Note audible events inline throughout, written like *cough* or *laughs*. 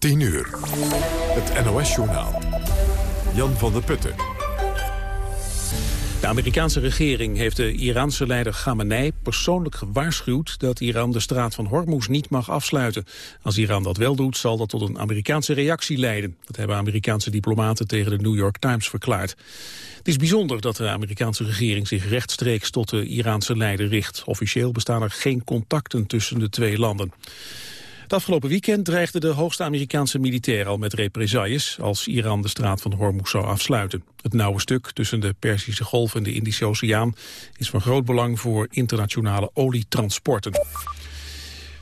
10 uur. Het NOS-journaal. Jan van der Putten. De Amerikaanse regering heeft de Iraanse leider Khamenei persoonlijk gewaarschuwd dat Iran de straat van Hormuz niet mag afsluiten. Als Iran dat wel doet, zal dat tot een Amerikaanse reactie leiden. Dat hebben Amerikaanse diplomaten tegen de New York Times verklaard. Het is bijzonder dat de Amerikaanse regering zich rechtstreeks tot de Iraanse leider richt. Officieel bestaan er geen contacten tussen de twee landen. Het afgelopen weekend dreigde de hoogste Amerikaanse militair al met represailles als Iran de straat van Hormuz zou afsluiten. Het nauwe stuk tussen de Perzische Golf en de Indische Oceaan is van groot belang voor internationale olietransporten.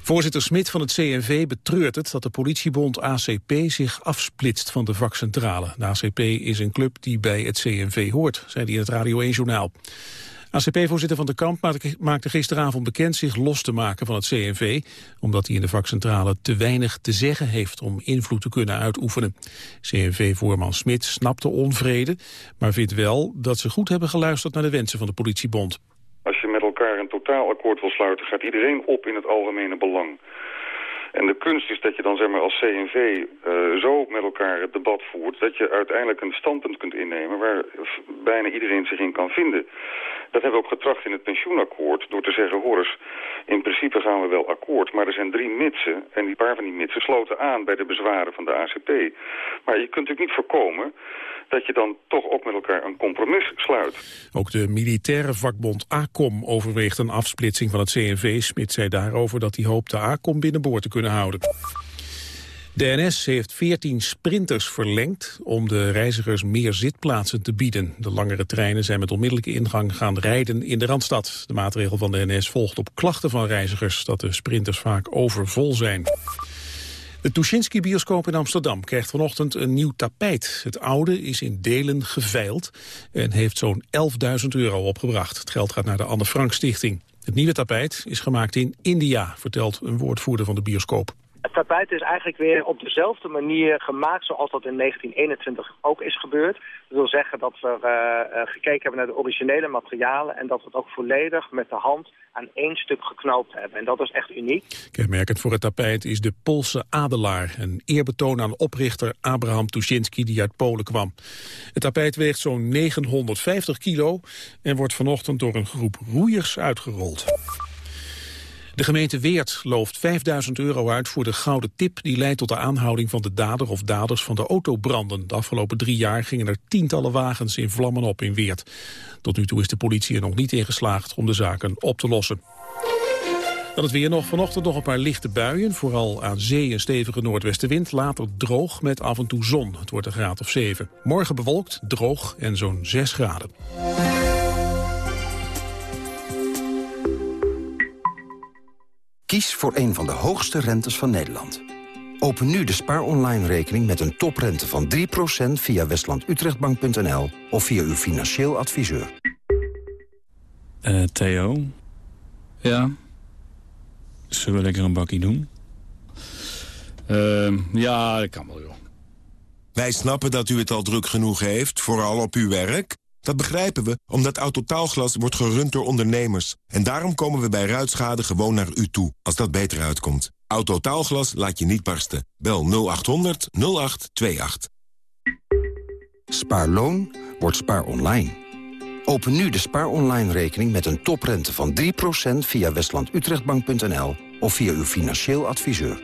Voorzitter Smit van het CNV betreurt het dat de politiebond ACP zich afsplitst van de vakcentrale. De ACP is een club die bij het CNV hoort, zei hij in het Radio 1-journaal. ACP-voorzitter Van de Kamp maakte gisteravond bekend zich los te maken van het CNV, omdat hij in de vakcentrale te weinig te zeggen heeft om invloed te kunnen uitoefenen. CNV-voorman Smit snapt de onvrede, maar vindt wel dat ze goed hebben geluisterd naar de wensen van de politiebond. Als je met elkaar een totaalakkoord wil sluiten, gaat iedereen op in het algemene belang. En de kunst is dat je dan zeg maar, als CNV eh, zo met elkaar het debat voert... dat je uiteindelijk een standpunt kunt innemen waar bijna iedereen zich in kan vinden. Dat hebben we ook getracht in het pensioenakkoord door te zeggen... hoor eens, in principe gaan we wel akkoord, maar er zijn drie mitsen... en die paar van die mitsen sloten aan bij de bezwaren van de ACP. Maar je kunt natuurlijk niet voorkomen dat je dan toch ook met elkaar een compromis sluit. Ook de militaire vakbond ACOM overweegt een afsplitsing van het CNV. Smit zei daarover dat hij hoopt de ACOM binnenboord te kunnen houden. De NS heeft 14 sprinters verlengd om de reizigers meer zitplaatsen te bieden. De langere treinen zijn met onmiddellijke ingang gaan rijden in de Randstad. De maatregel van de NS volgt op klachten van reizigers dat de sprinters vaak overvol zijn. De Tuschinski-bioscoop in Amsterdam krijgt vanochtend een nieuw tapijt. Het oude is in delen geveild en heeft zo'n 11.000 euro opgebracht. Het geld gaat naar de Anne Frank Stichting. Het nieuwe tapijt is gemaakt in India, vertelt een woordvoerder van de bioscoop. Het tapijt is eigenlijk weer op dezelfde manier gemaakt zoals dat in 1921 ook is gebeurd. Dat wil zeggen dat we uh, gekeken hebben naar de originele materialen en dat we het ook volledig met de hand aan één stuk geknoopt hebben. En dat is echt uniek. Kenmerkend voor het tapijt is de Poolse adelaar, een eerbetoon aan oprichter Abraham Tuschinski die uit Polen kwam. Het tapijt weegt zo'n 950 kilo en wordt vanochtend door een groep roeiers uitgerold. De gemeente Weert looft 5000 euro uit voor de gouden tip... die leidt tot de aanhouding van de dader of daders van de autobranden. De afgelopen drie jaar gingen er tientallen wagens in vlammen op in Weert. Tot nu toe is de politie er nog niet in geslaagd om de zaken op te lossen. Dan het weer nog. Vanochtend nog een paar lichte buien. Vooral aan zee een stevige noordwestenwind. Later droog met af en toe zon. Het wordt een graad of 7. Morgen bewolkt, droog en zo'n 6 graden. Kies voor een van de hoogste rentes van Nederland. Open nu de Spaar Online rekening met een toprente van 3% via westlandutrechtbank.nl of via uw financieel adviseur. Uh, Theo? Ja? Zullen we lekker een bakkie doen? Uh, ja, dat kan wel, joh. Wij snappen dat u het al druk genoeg heeft, vooral op uw werk... Dat begrijpen we, omdat Autotaalglas wordt gerund door ondernemers. En daarom komen we bij ruitschade gewoon naar u toe, als dat beter uitkomt. Autotaalglas laat je niet barsten. Bel 0800 0828. Spaarloon wordt spaar online. Open nu de spaar online rekening met een toprente van 3% via westlandutrechtbank.nl of via uw financieel adviseur.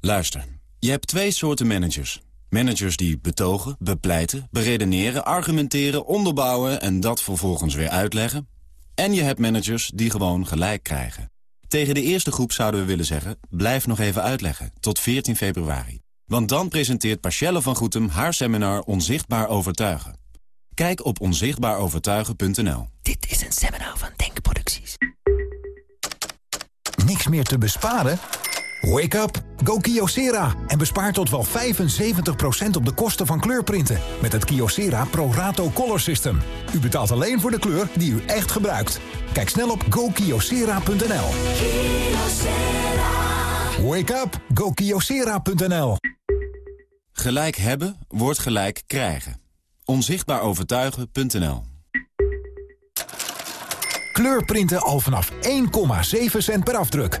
Luister, je hebt twee soorten managers. Managers die betogen, bepleiten, beredeneren, argumenteren, onderbouwen... en dat vervolgens weer uitleggen. En je hebt managers die gewoon gelijk krijgen. Tegen de eerste groep zouden we willen zeggen... blijf nog even uitleggen, tot 14 februari. Want dan presenteert Pachelle van Goetem haar seminar Onzichtbaar Overtuigen. Kijk op onzichtbaarovertuigen.nl. Dit is een seminar van Denkproducties. Niks meer te besparen? Wake up, go Kyocera en bespaar tot wel 75% op de kosten van kleurprinten met het Kyocera Pro Rato Color System. U betaalt alleen voor de kleur die u echt gebruikt. Kijk snel op gokyocera.nl. Wake up, go Kyocera.nl. Gelijk hebben wordt gelijk krijgen. Onzichtbaarovertuigen.nl Kleurprinten al vanaf 1,7 cent per afdruk.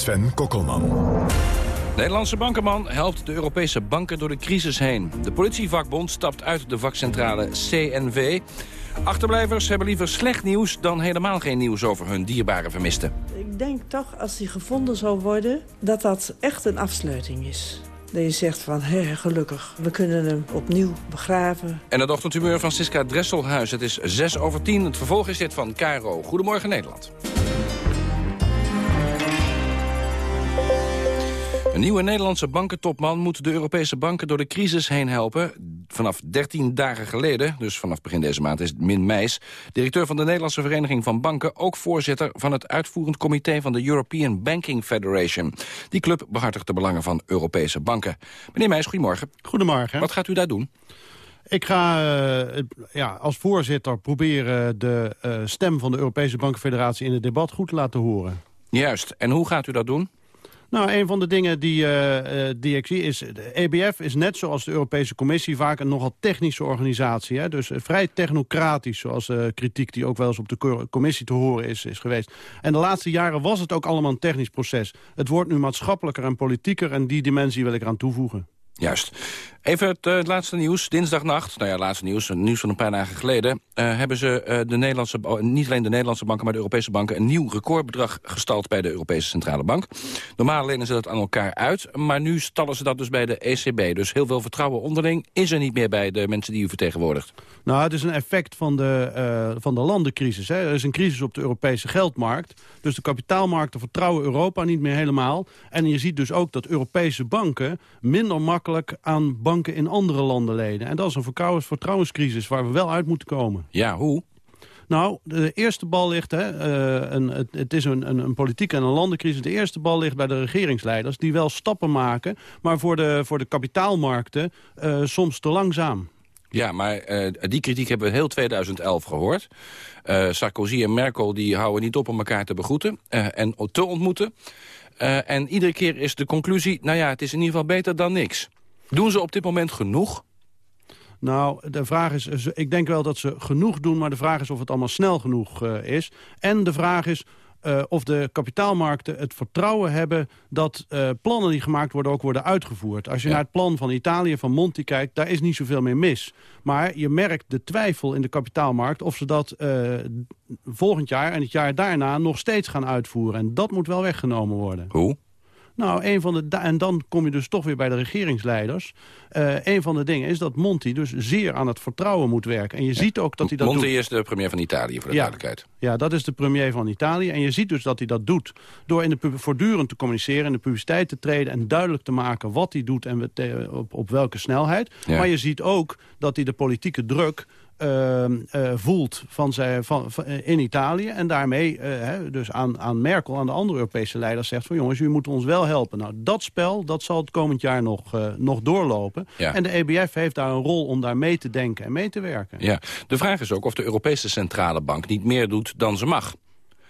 Sven Kokkelman. Nederlandse bankenman helpt de Europese banken door de crisis heen. De politievakbond stapt uit de vakcentrale CNV. Achterblijvers hebben liever slecht nieuws dan helemaal geen nieuws over hun dierbare vermisten. Ik denk toch, als die gevonden zou worden, dat dat echt een afsluiting is. Dat je zegt van, hé, gelukkig, we kunnen hem opnieuw begraven. En het ochtendhumeur van Siska Dresselhuis. Het is 6 over 10. Het vervolg is dit van Caro. Goedemorgen Nederland. Een nieuwe Nederlandse bankentopman moet de Europese banken door de crisis heen helpen. Vanaf 13 dagen geleden, dus vanaf begin deze maand, is het Min Meijs... directeur van de Nederlandse Vereniging van Banken... ook voorzitter van het uitvoerend comité van de European Banking Federation. Die club behartigt de belangen van Europese banken. Meneer Meijs, goedemorgen. Goedemorgen. Wat gaat u daar doen? Ik ga uh, ja, als voorzitter proberen de uh, stem van de Europese Bankenfederatie... in het debat goed te laten horen. Juist. En hoe gaat u dat doen? Nou, een van de dingen die, uh, die ik zie is... de EBF is net zoals de Europese Commissie vaak een nogal technische organisatie. Hè? Dus vrij technocratisch, zoals de kritiek die ook wel eens op de commissie te horen is, is geweest. En de laatste jaren was het ook allemaal een technisch proces. Het wordt nu maatschappelijker en politieker en die dimensie wil ik eraan toevoegen. Juist. Even het, uh, het, laatste nieuws. Dinsdagnacht, nou ja, laatste nieuws, nieuws van een paar dagen geleden... Uh, hebben ze uh, de Nederlandse, niet alleen de Nederlandse banken, maar de Europese banken... een nieuw recordbedrag gestald bij de Europese Centrale Bank. Normaal lenen ze dat aan elkaar uit, maar nu stallen ze dat dus bij de ECB. Dus heel veel vertrouwen onderling is er niet meer bij de mensen die u vertegenwoordigt. Nou, het is een effect van de, van de landencrisis. Hè. Er is een crisis op de Europese geldmarkt. Dus de kapitaalmarkten vertrouwen Europa niet meer helemaal. En je ziet dus ook dat Europese banken minder makkelijk aan banken in andere landen lenen. En dat is een vertrouwenscrisis waar we wel uit moeten komen. Ja, hoe? Nou, de eerste bal ligt, hè, uh, een, het, het, is een, een, een, politieke en een landencrisis. De eerste bal ligt bij de regeringsleiders die wel stappen maken... maar voor de, voor de kapitaalmarkten uh, soms te langzaam. Ja, maar uh, die kritiek hebben we heel 2011 gehoord. Sarkozy en Merkel die houden niet op om elkaar te begroeten en te ontmoeten. en iedere keer is de conclusie, nou ja, het is in ieder geval beter dan niks. Doen ze op dit moment genoeg? Nou, de vraag is, ik denk wel dat ze genoeg doen... maar de vraag is of het allemaal snel genoeg uh, is. En de vraag is uh, of de kapitaalmarkten het vertrouwen hebben... dat uh, plannen die gemaakt worden ook worden uitgevoerd. Als je ja. naar het plan van Italië, van Monti kijkt... daar is niet zoveel meer mis. Maar je merkt de twijfel in de kapitaalmarkt... of ze dat volgend jaar en het jaar daarna nog steeds gaan uitvoeren. En dat moet wel weggenomen worden. Hoe? Nou, een van de, en dan kom je dus toch weer bij de regeringsleiders. Uh, een van de dingen is dat Monti dus zeer aan het vertrouwen moet werken. En je ziet ook dat hij dat Monti doet. is de premier van Italië, voor de ja, duidelijkheid. Ja, dat is de premier van Italië. En je ziet dus dat hij dat doet door in de voortdurend te communiceren... in de publiciteit te treden en duidelijk te maken wat hij doet... en op, op welke snelheid. Ja. Maar je ziet ook dat hij de politieke druk uh, uh, voelt van zijn, van, van, in Italië. En daarmee uh, hè, dus aan, aan Merkel, aan de andere Europese leiders zegt... van jongens, u moet ons wel helpen. Nou, dat spel dat zal het komend jaar nog, nog doorlopen. Ja. En de EBF heeft daar een rol om daar mee te denken en mee te werken. Ja. De vraag is ook of de Europese Centrale Bank niet meer doet dan ze mag.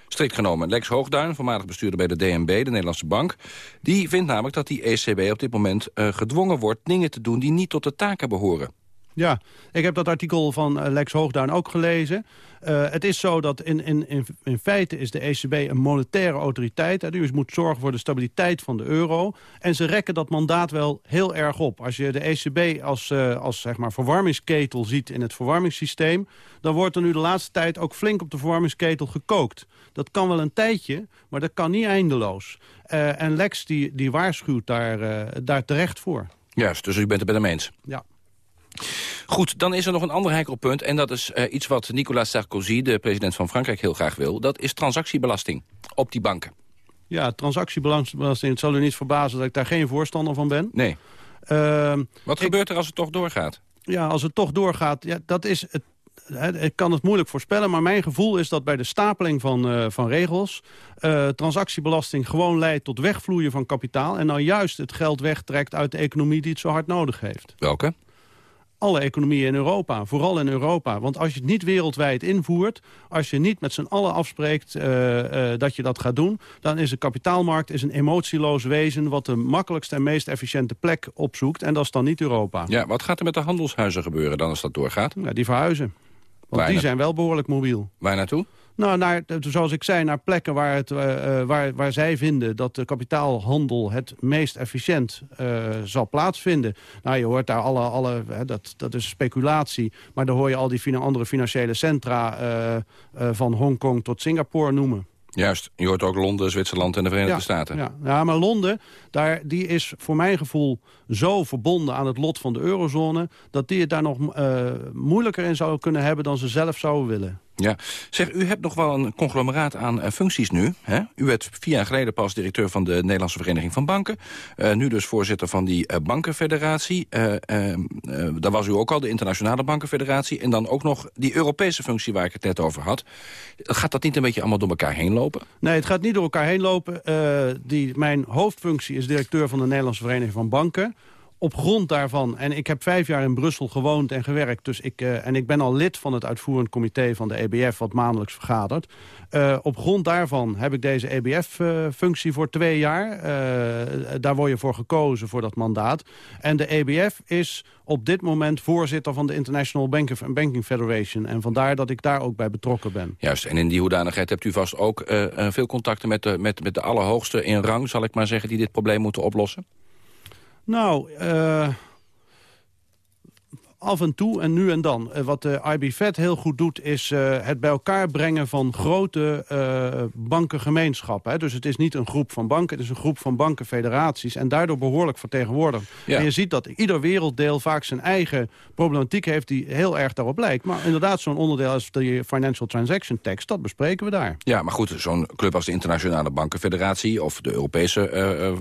Strikt genomen, Lex Hoogduin, voormalig bestuurder bij de DNB, de Nederlandse Bank... die vindt namelijk dat die ECB op dit moment gedwongen wordt... dingen te doen die niet tot de taken behoren. Ja, ik heb dat artikel van Lex Hoogduin ook gelezen. Uh, het is zo dat in, in, in, in feite is de ECB een monetaire autoriteit. Hè, dus moet zorgen voor de stabiliteit van de euro. En ze rekken dat mandaat wel heel erg op. Als je de ECB als, uh, als zeg maar, verwarmingsketel ziet in het verwarmingssysteem... dan wordt er nu de laatste tijd ook flink op de verwarmingsketel gekookt. Dat kan wel een tijdje, maar dat kan niet eindeloos. Uh, en Lex die, die waarschuwt daar, daar terecht voor. Juist, dus u bent het bij hem eens? Ja. Goed, dan is er nog een ander heikel punt. En dat is uh, iets wat Nicolas Sarkozy, de president van Frankrijk, heel graag wil. Dat is transactiebelasting op die banken. Ja, transactiebelasting. Het zal u niet verbazen dat ik daar geen voorstander van ben. Nee. Uh, wat ik, gebeurt er als het toch doorgaat? Ja, als het toch doorgaat, ja, dat is het ik kan het moeilijk voorspellen, maar mijn gevoel is dat bij de stapeling van, van regels... transactiebelasting gewoon leidt tot wegvloeien van kapitaal... en nou juist het geld wegtrekt uit de economie die het zo hard nodig heeft. Welke? Alle economieën in Europa. Vooral in Europa. Want als je het niet wereldwijd invoert... als je niet met z'n allen afspreekt uh, uh, dat je dat gaat doen... dan is de kapitaalmarkt is een emotieloos wezen... wat de makkelijkste en meest efficiënte plek opzoekt. En dat is dan niet Europa. Ja, wat gaat er met de handelshuizen gebeuren dan als dat doorgaat? Ja, die verhuizen. Want die zijn wel behoorlijk mobiel. Waar naartoe? Nou, naar, zoals ik zei, naar plekken waar, het, uh, waar, waar zij vinden dat de kapitaalhandel het meest efficiënt uh, zal plaatsvinden. Nou, je hoort daar alle, alle hè, dat, dat is speculatie, maar dan hoor je al die andere financiële centra uh, van Hongkong tot Singapore noemen. Juist, je hoort ook Londen, Zwitserland en de Verenigde Staten. Ja. ja, maar Londen, daar, die is voor mijn gevoel zo verbonden aan het lot van de eurozone... dat die het daar nog moeilijker in zou kunnen hebben dan ze zelf zouden willen. Ja, zeg, u hebt nog wel een conglomeraat aan uh, functies nu. Hè? U werd vier jaar geleden pas directeur van de Nederlandse Vereniging van Banken. Uh, nu dus voorzitter van die uh, bankenfederatie. daar was u ook al, de Internationale Bankenfederatie. En dan ook nog die Europese functie waar ik het net over had. Gaat dat niet een beetje allemaal door elkaar heen lopen? Nee, het gaat niet door elkaar heen lopen. die, mijn hoofdfunctie is directeur van de Nederlandse Vereniging van Banken op grond daarvan, en ik heb vijf jaar in Brussel gewoond en gewerkt... Dus ik, uh, en ik ben al lid van het uitvoerend comité van de EBF... wat maandelijks vergadert. Uh, op grond daarvan heb ik deze EBF-functie voor twee jaar. Uh, daar word je voor gekozen, voor dat mandaat. En de EBF is op dit moment voorzitter van de International Banking Federation. En vandaar dat ik daar ook bij betrokken ben. Juist, en in die hoedanigheid hebt u vast ook veel contacten... Met de, met, met de allerhoogste in rang, zal ik maar zeggen... die dit probleem moeten oplossen? Nou, uh, af en toe en nu en dan. Uh, wat de IB-Fed heel goed doet, is uh, het bij elkaar brengen van grote bankengemeenschappen. Hè. Dus het is niet een groep van banken, het is een groep van bankenfederaties. En daardoor behoorlijk vertegenwoordigd. Ja. En je ziet dat ieder werelddeel vaak zijn eigen problematiek heeft... die heel erg daarop lijkt. Maar inderdaad, zo'n onderdeel als de Financial Transaction Tax, dat bespreken we daar. Ja, maar goed, zo'n club als de Internationale Bankenfederatie... of de Europese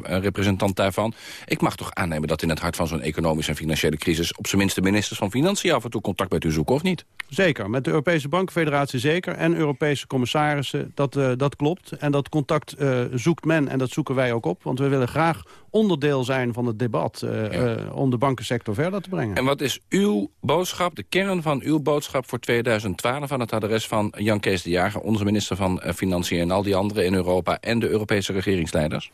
representant daarvan... ik mag toch aannemen dat in het hart van zo'n economische en financiële crisis... op zijn minst de minister van Financiën af en toe contact met u zoeken, of niet? Zeker, met de Europese Bankenfederatie zeker. En Europese commissarissen, dat, uh, dat klopt. En dat contact uh, zoekt men en dat zoeken wij ook op. Want we willen graag onderdeel zijn van het debat... Uh, ja. om de bankensector verder te brengen. En wat is uw boodschap, de kern van uw boodschap voor 2012... aan het adres van Jan Kees de Jager, onze minister van Financiën... en al die anderen in Europa en de Europese regeringsleiders?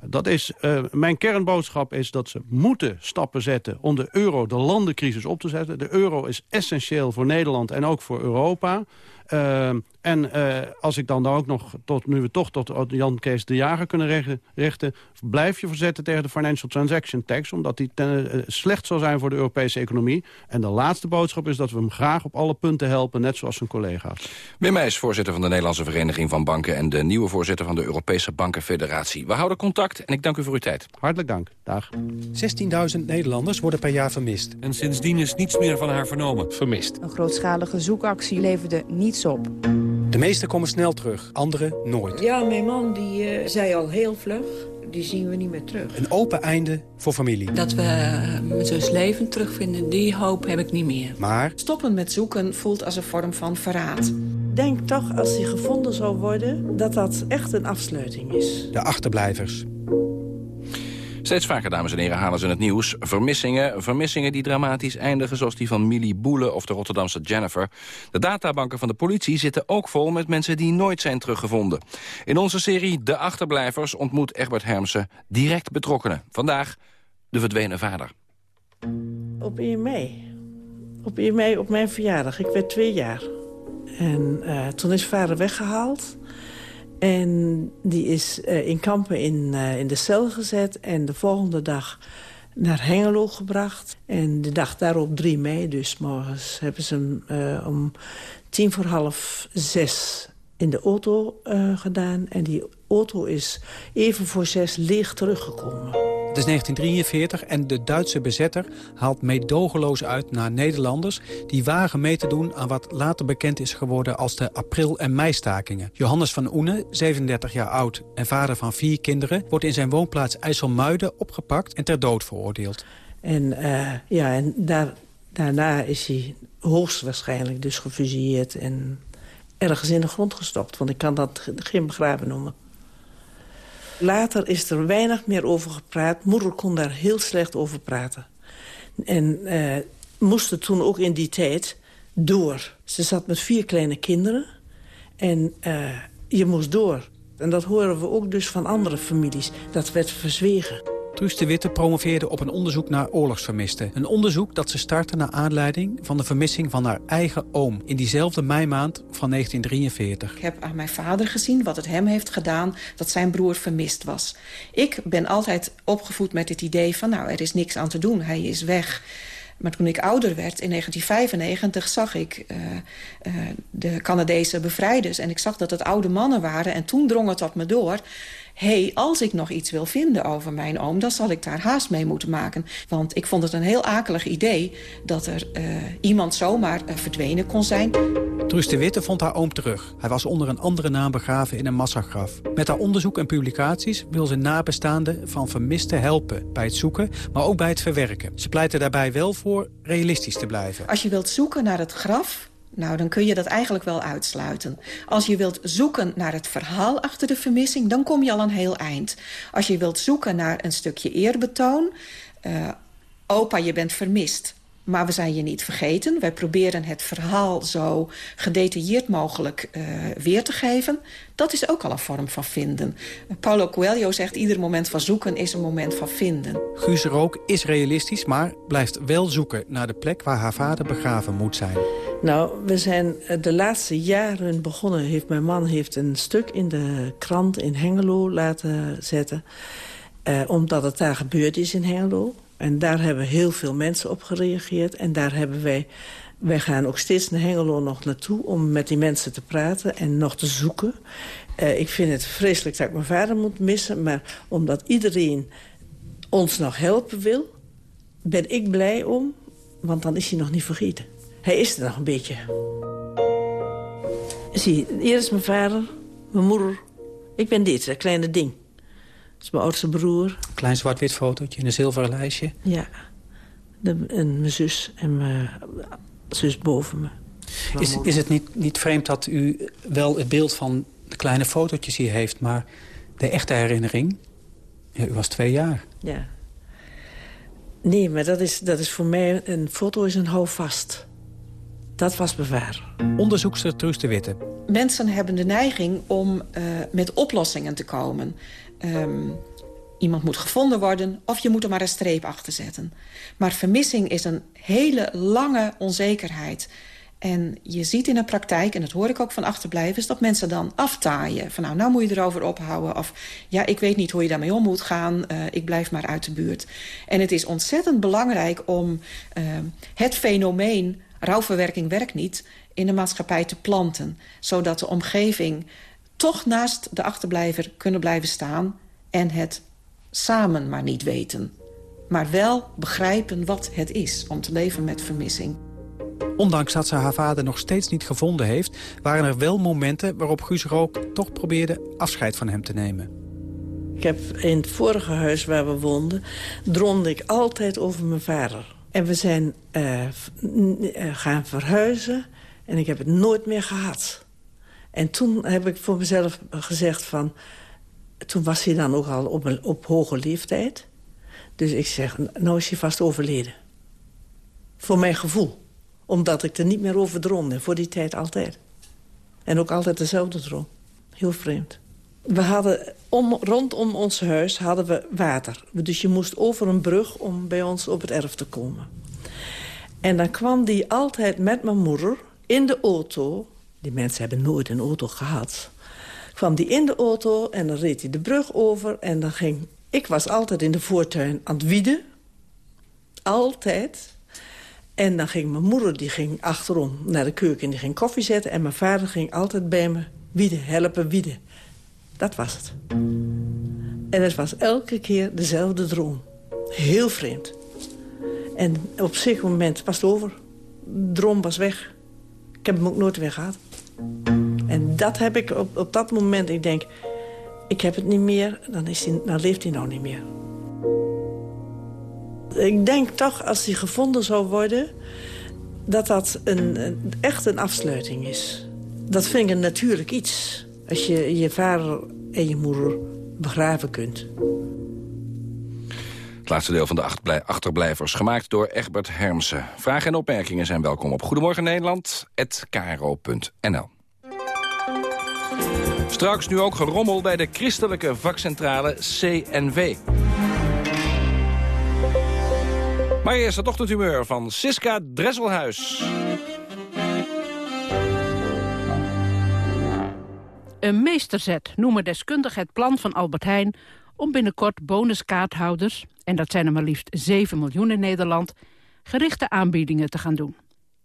Dat is, uh, mijn kernboodschap is dat ze moeten stappen zetten om de euro, de landencrisis op te zetten. De euro is essentieel voor Nederland en ook voor Europa. Uh, en uh, als ik dan ook nog, tot, nu we toch tot Jan Kees de Jager kunnen richten... blijf je verzetten tegen de Financial Transaction Tax... omdat die ten, uh, slecht zal zijn voor de Europese economie. En de laatste boodschap is dat we hem graag op alle punten helpen... net zoals zijn collega's. Wim Meijs, voorzitter van de Nederlandse Vereniging van Banken... en de nieuwe voorzitter van de Europese Bankenfederatie. We houden contact en ik dank u voor uw tijd. Hartelijk dank. Dag. 16.000 Nederlanders worden per jaar vermist. En sindsdien is niets meer van haar vernomen. Vermist. Een grootschalige zoekactie leverde niets op. De meesten komen snel terug, anderen nooit. Ja, mijn man die uh, zei al heel vlug, die zien we niet meer terug. Een open einde voor familie. Dat we mijn zus levend terugvinden, die hoop heb ik niet meer. Maar... Stoppen met zoeken voelt als een vorm van verraad. Denk toch, als hij gevonden zou worden, dat dat echt een afsluiting is. De achterblijvers. Steeds vaker, dames en heren, halen ze het nieuws. Vermissingen, vermissingen die dramatisch eindigen... zoals die van Millie Boele of de Rotterdamse Jennifer. De databanken van de politie zitten ook vol met mensen die nooit zijn teruggevonden. In onze serie De Achterblijvers ontmoet Egbert Hermsen direct betrokkenen. Vandaag de verdwenen vader. Op 1 mei. Op 1 mei op mijn verjaardag. Ik werd twee jaar. En uh, toen is vader weggehaald... En die is uh, in Kampen in, uh, in de cel gezet. En de volgende dag naar Hengelo gebracht. En de dag daarop, 3 mei dus, morgens... hebben ze hem uh, om tien voor half zes in de auto gedaan. En die auto is even voor zes leeg teruggekomen. Het is 1943 en de Duitse bezetter haalt meedogenloos uit naar Nederlanders... die wagen mee te doen aan wat later bekend is geworden als de april- en meistakingen. Johannes van Oene, 37 jaar oud en vader van vier kinderen... wordt in zijn woonplaats IJsselmuiden opgepakt en ter dood veroordeeld. En, uh, ja, en daar Daarna is hij hoogstwaarschijnlijk dus gefusilleerd... en ergens in de grond gestopt. Want ik kan dat geen begraven noemen. Later is er weinig meer over gepraat. Moeder kon daar heel slecht over praten. En uh, moest toen ook in die tijd door. Ze zat met vier kleine kinderen. En uh, je moest door. En dat horen we ook dus van andere families. Dat werd verzwegen. Truus de Witte promoveerde op een onderzoek naar oorlogsvermisten. Een onderzoek dat ze startte naar aanleiding van de vermissing van haar eigen oom... in diezelfde meimaand van 1943. Ik heb aan mijn vader gezien wat het hem heeft gedaan... dat zijn broer vermist was. Ik ben altijd opgevoed met het idee van... nou, er is niks aan te doen, hij is weg... Maar toen ik ouder werd, in 1995, zag ik uh, uh, de Canadese bevrijders. En ik zag dat het oude mannen waren. En toen drong het op me door hey, als ik nog iets wil vinden over mijn oom... dan zal ik daar haast mee moeten maken. Want ik vond het een heel akelig idee... dat er uh, iemand zomaar uh, verdwenen kon zijn. Truus de Witte vond haar oom terug. Hij was onder een andere naam begraven in een massagraf. Met haar onderzoek en publicaties wil ze nabestaanden van vermisten helpen... bij het zoeken, maar ook bij het verwerken. Ze pleiten daarbij wel voor realistisch te blijven. Als je wilt zoeken naar het graf nou, dan kun je dat eigenlijk wel uitsluiten. Als je wilt zoeken naar het verhaal achter de vermissing... dan kom je al een heel eind. Als je wilt zoeken naar een stukje eerbetoon... Uh, opa, je bent vermist. Maar we zijn je niet vergeten. Wij proberen het verhaal zo gedetailleerd mogelijk uh, weer te geven. Dat is ook al een vorm van vinden. Paulo Coelho zegt... ieder moment van zoeken is een moment van vinden. Guus Rook is realistisch, maar blijft wel zoeken... naar de plek waar haar vader begraven moet zijn. Nou, we zijn de laatste jaren begonnen. Heeft, mijn man heeft een stuk in de krant in Hengelo laten zetten. Uh, omdat het daar gebeurd is in Hengelo. En daar hebben heel veel mensen op gereageerd. En daar hebben wij... Wij gaan ook steeds naar Hengelo nog naartoe om met die mensen te praten en nog te zoeken. Uh, ik vind het vreselijk dat ik mijn vader moet missen. Maar omdat iedereen ons nog helpen wil, ben ik blij om. Want dan is hij nog niet vergeten. Hij is er nog een beetje. Zie, eerst mijn vader, mijn moeder. Ik ben dit, dat kleine ding. Dat is mijn oudste broer. Klein zwart-wit fotootje in een zilveren lijstje. Ja. De, en mijn zus en mijn zus boven me. Is, is het niet, niet vreemd dat u wel het beeld van de kleine fotootjes hier heeft... maar de echte herinnering, ja, u was twee jaar. Ja. Nee, maar dat is, dat is voor mij... een foto is een houvast. Dat was bewaar. Onderzoekster Truus de Witte. Mensen hebben de neiging om uh, met oplossingen te komen. Um, iemand moet gevonden worden of je moet er maar een streep achter zetten. Maar vermissing is een hele lange onzekerheid. En je ziet in de praktijk, en dat hoor ik ook van achterblijvers... dat mensen dan aftaaien. Van nou, nou moet je erover ophouden. Of ja, ik weet niet hoe je daarmee om moet gaan. Uh, ik blijf maar uit de buurt. En het is ontzettend belangrijk om uh, het fenomeen rouwverwerking werkt niet... in de maatschappij te planten. Zodat de omgeving toch naast de achterblijver kunnen blijven staan... en het samen maar niet weten. Maar wel begrijpen wat het is om te leven met vermissing. Ondanks dat ze haar vader nog steeds niet gevonden heeft... waren er wel momenten waarop Guus Rook toch probeerde afscheid van hem te nemen. Ik heb in het vorige huis waar we woonden... droomde ik altijd over mijn vader. En we zijn uh, gaan verhuizen en ik heb het nooit meer gehad. En toen heb ik voor mezelf gezegd van... Toen was hij dan ook al op, een, op hoge leeftijd. Dus ik zeg, nou is hij vast overleden. Voor mijn gevoel. Omdat ik er niet meer over droomde. Voor die tijd altijd. En ook altijd dezelfde droom. Heel vreemd. We hadden om, rondom ons huis hadden we water. Dus je moest over een brug om bij ons op het erf te komen. En dan kwam die altijd met mijn moeder in de auto. Die mensen hebben nooit een auto gehad. Kwam die in de auto en dan reed hij de brug over. En dan ging... Ik was altijd in de voortuin aan het wieden. Altijd. En dan ging mijn moeder die ging achterom naar de keuken en die ging koffie zetten. En mijn vader ging altijd bij me wieden, helpen wieden. Dat was het. En het was elke keer dezelfde droom. Heel vreemd. En op zich moment was het over. De droom was weg. Ik heb hem ook nooit weer gehad. En dat heb ik op, op dat moment. Ik denk, ik heb het niet meer. Dan, is hij, dan leeft hij nou niet meer. Ik denk toch, als die gevonden zou worden... dat dat een, een, echt een afsluiting is. Dat vind ik een natuurlijk iets. Als je je vader en je moeder begraven kunt. Het laatste deel van de achterblijvers, gemaakt door Egbert Hermsen. Vragen en opmerkingen zijn welkom op Goedemorgen Nederland@kro.nl. Straks nu ook gerommel bij de christelijke vakcentrale CNV. Maar eerst het ochtendhumeur van Siska Dresselhuis. Een meesterzet noemen deskundig het plan van Albert Heijn... om binnenkort bonuskaarthouders, en dat zijn er maar liefst 7 miljoen in Nederland... gerichte aanbiedingen te gaan doen.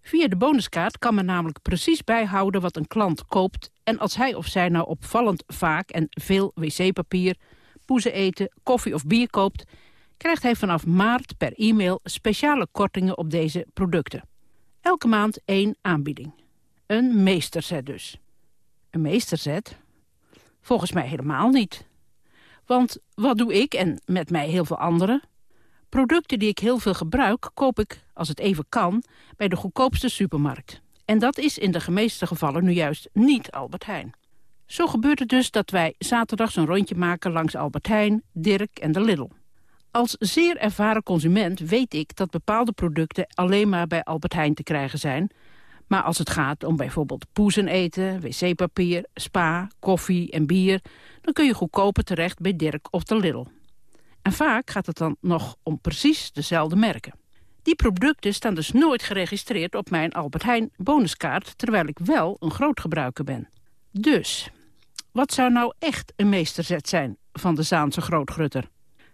Via de bonuskaart kan men namelijk precies bijhouden wat een klant koopt... en als hij of zij nou opvallend vaak en veel wc-papier, poezen eten, koffie of bier koopt... krijgt hij vanaf maart per e-mail speciale kortingen op deze producten. Elke maand één aanbieding. Een meesterzet dus. Een meesterzet? Volgens mij helemaal niet. Want wat doe ik en met mij heel veel anderen? Producten die ik heel veel gebruik, koop ik, als het even kan, bij de goedkoopste supermarkt. En dat is in de meeste gevallen nu juist niet Albert Heijn. Zo gebeurt het dus dat wij zaterdags een rondje maken langs Albert Heijn, Dirk en de Lidl. Als zeer ervaren consument weet ik dat bepaalde producten alleen maar bij Albert Heijn te krijgen zijn. Maar als het gaat om bijvoorbeeld poezen eten, wc-papier, spa, koffie en bier... dan kun je goedkoper terecht bij Dirk of de Lidl. En vaak gaat het dan nog om precies dezelfde merken. Die producten staan dus nooit geregistreerd op mijn Albert Heijn bonuskaart... terwijl ik wel een groot gebruiker ben. Dus, wat zou nou echt een meesterzet zijn van de Zaanse grootgrutter?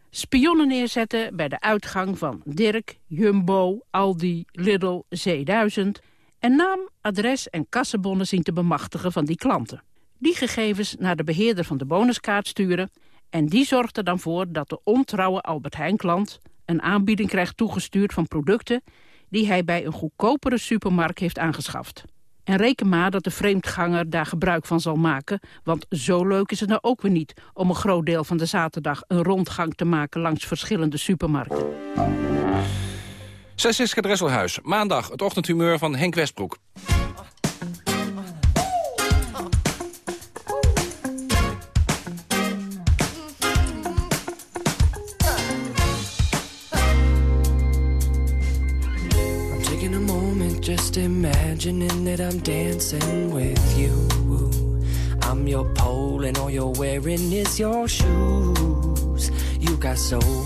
Spionnen neerzetten bij de uitgang van Dirk, Jumbo, Aldi, Lidl, C1000... en naam, adres en kassenbonnen zien te bemachtigen van die klanten. Die gegevens naar de beheerder van de bonuskaart sturen... en die zorgt er dan voor dat de ontrouwe Albert Heijn-klant... een aanbieding krijgt toegestuurd van producten... die hij bij een goedkopere supermarkt heeft aangeschaft. En reken maar dat de vreemdganger daar gebruik van zal maken... want zo leuk is het nou ook weer niet... om een groot deel van de zaterdag een rondgang te maken... langs verschillende supermarkten. Siska Dresselhuis, maandag het ochtendhumeur van Henk Westbroek. just imagining that I'm dancing with you. I'm your pole and all you're wearing is your shoes. You got soul,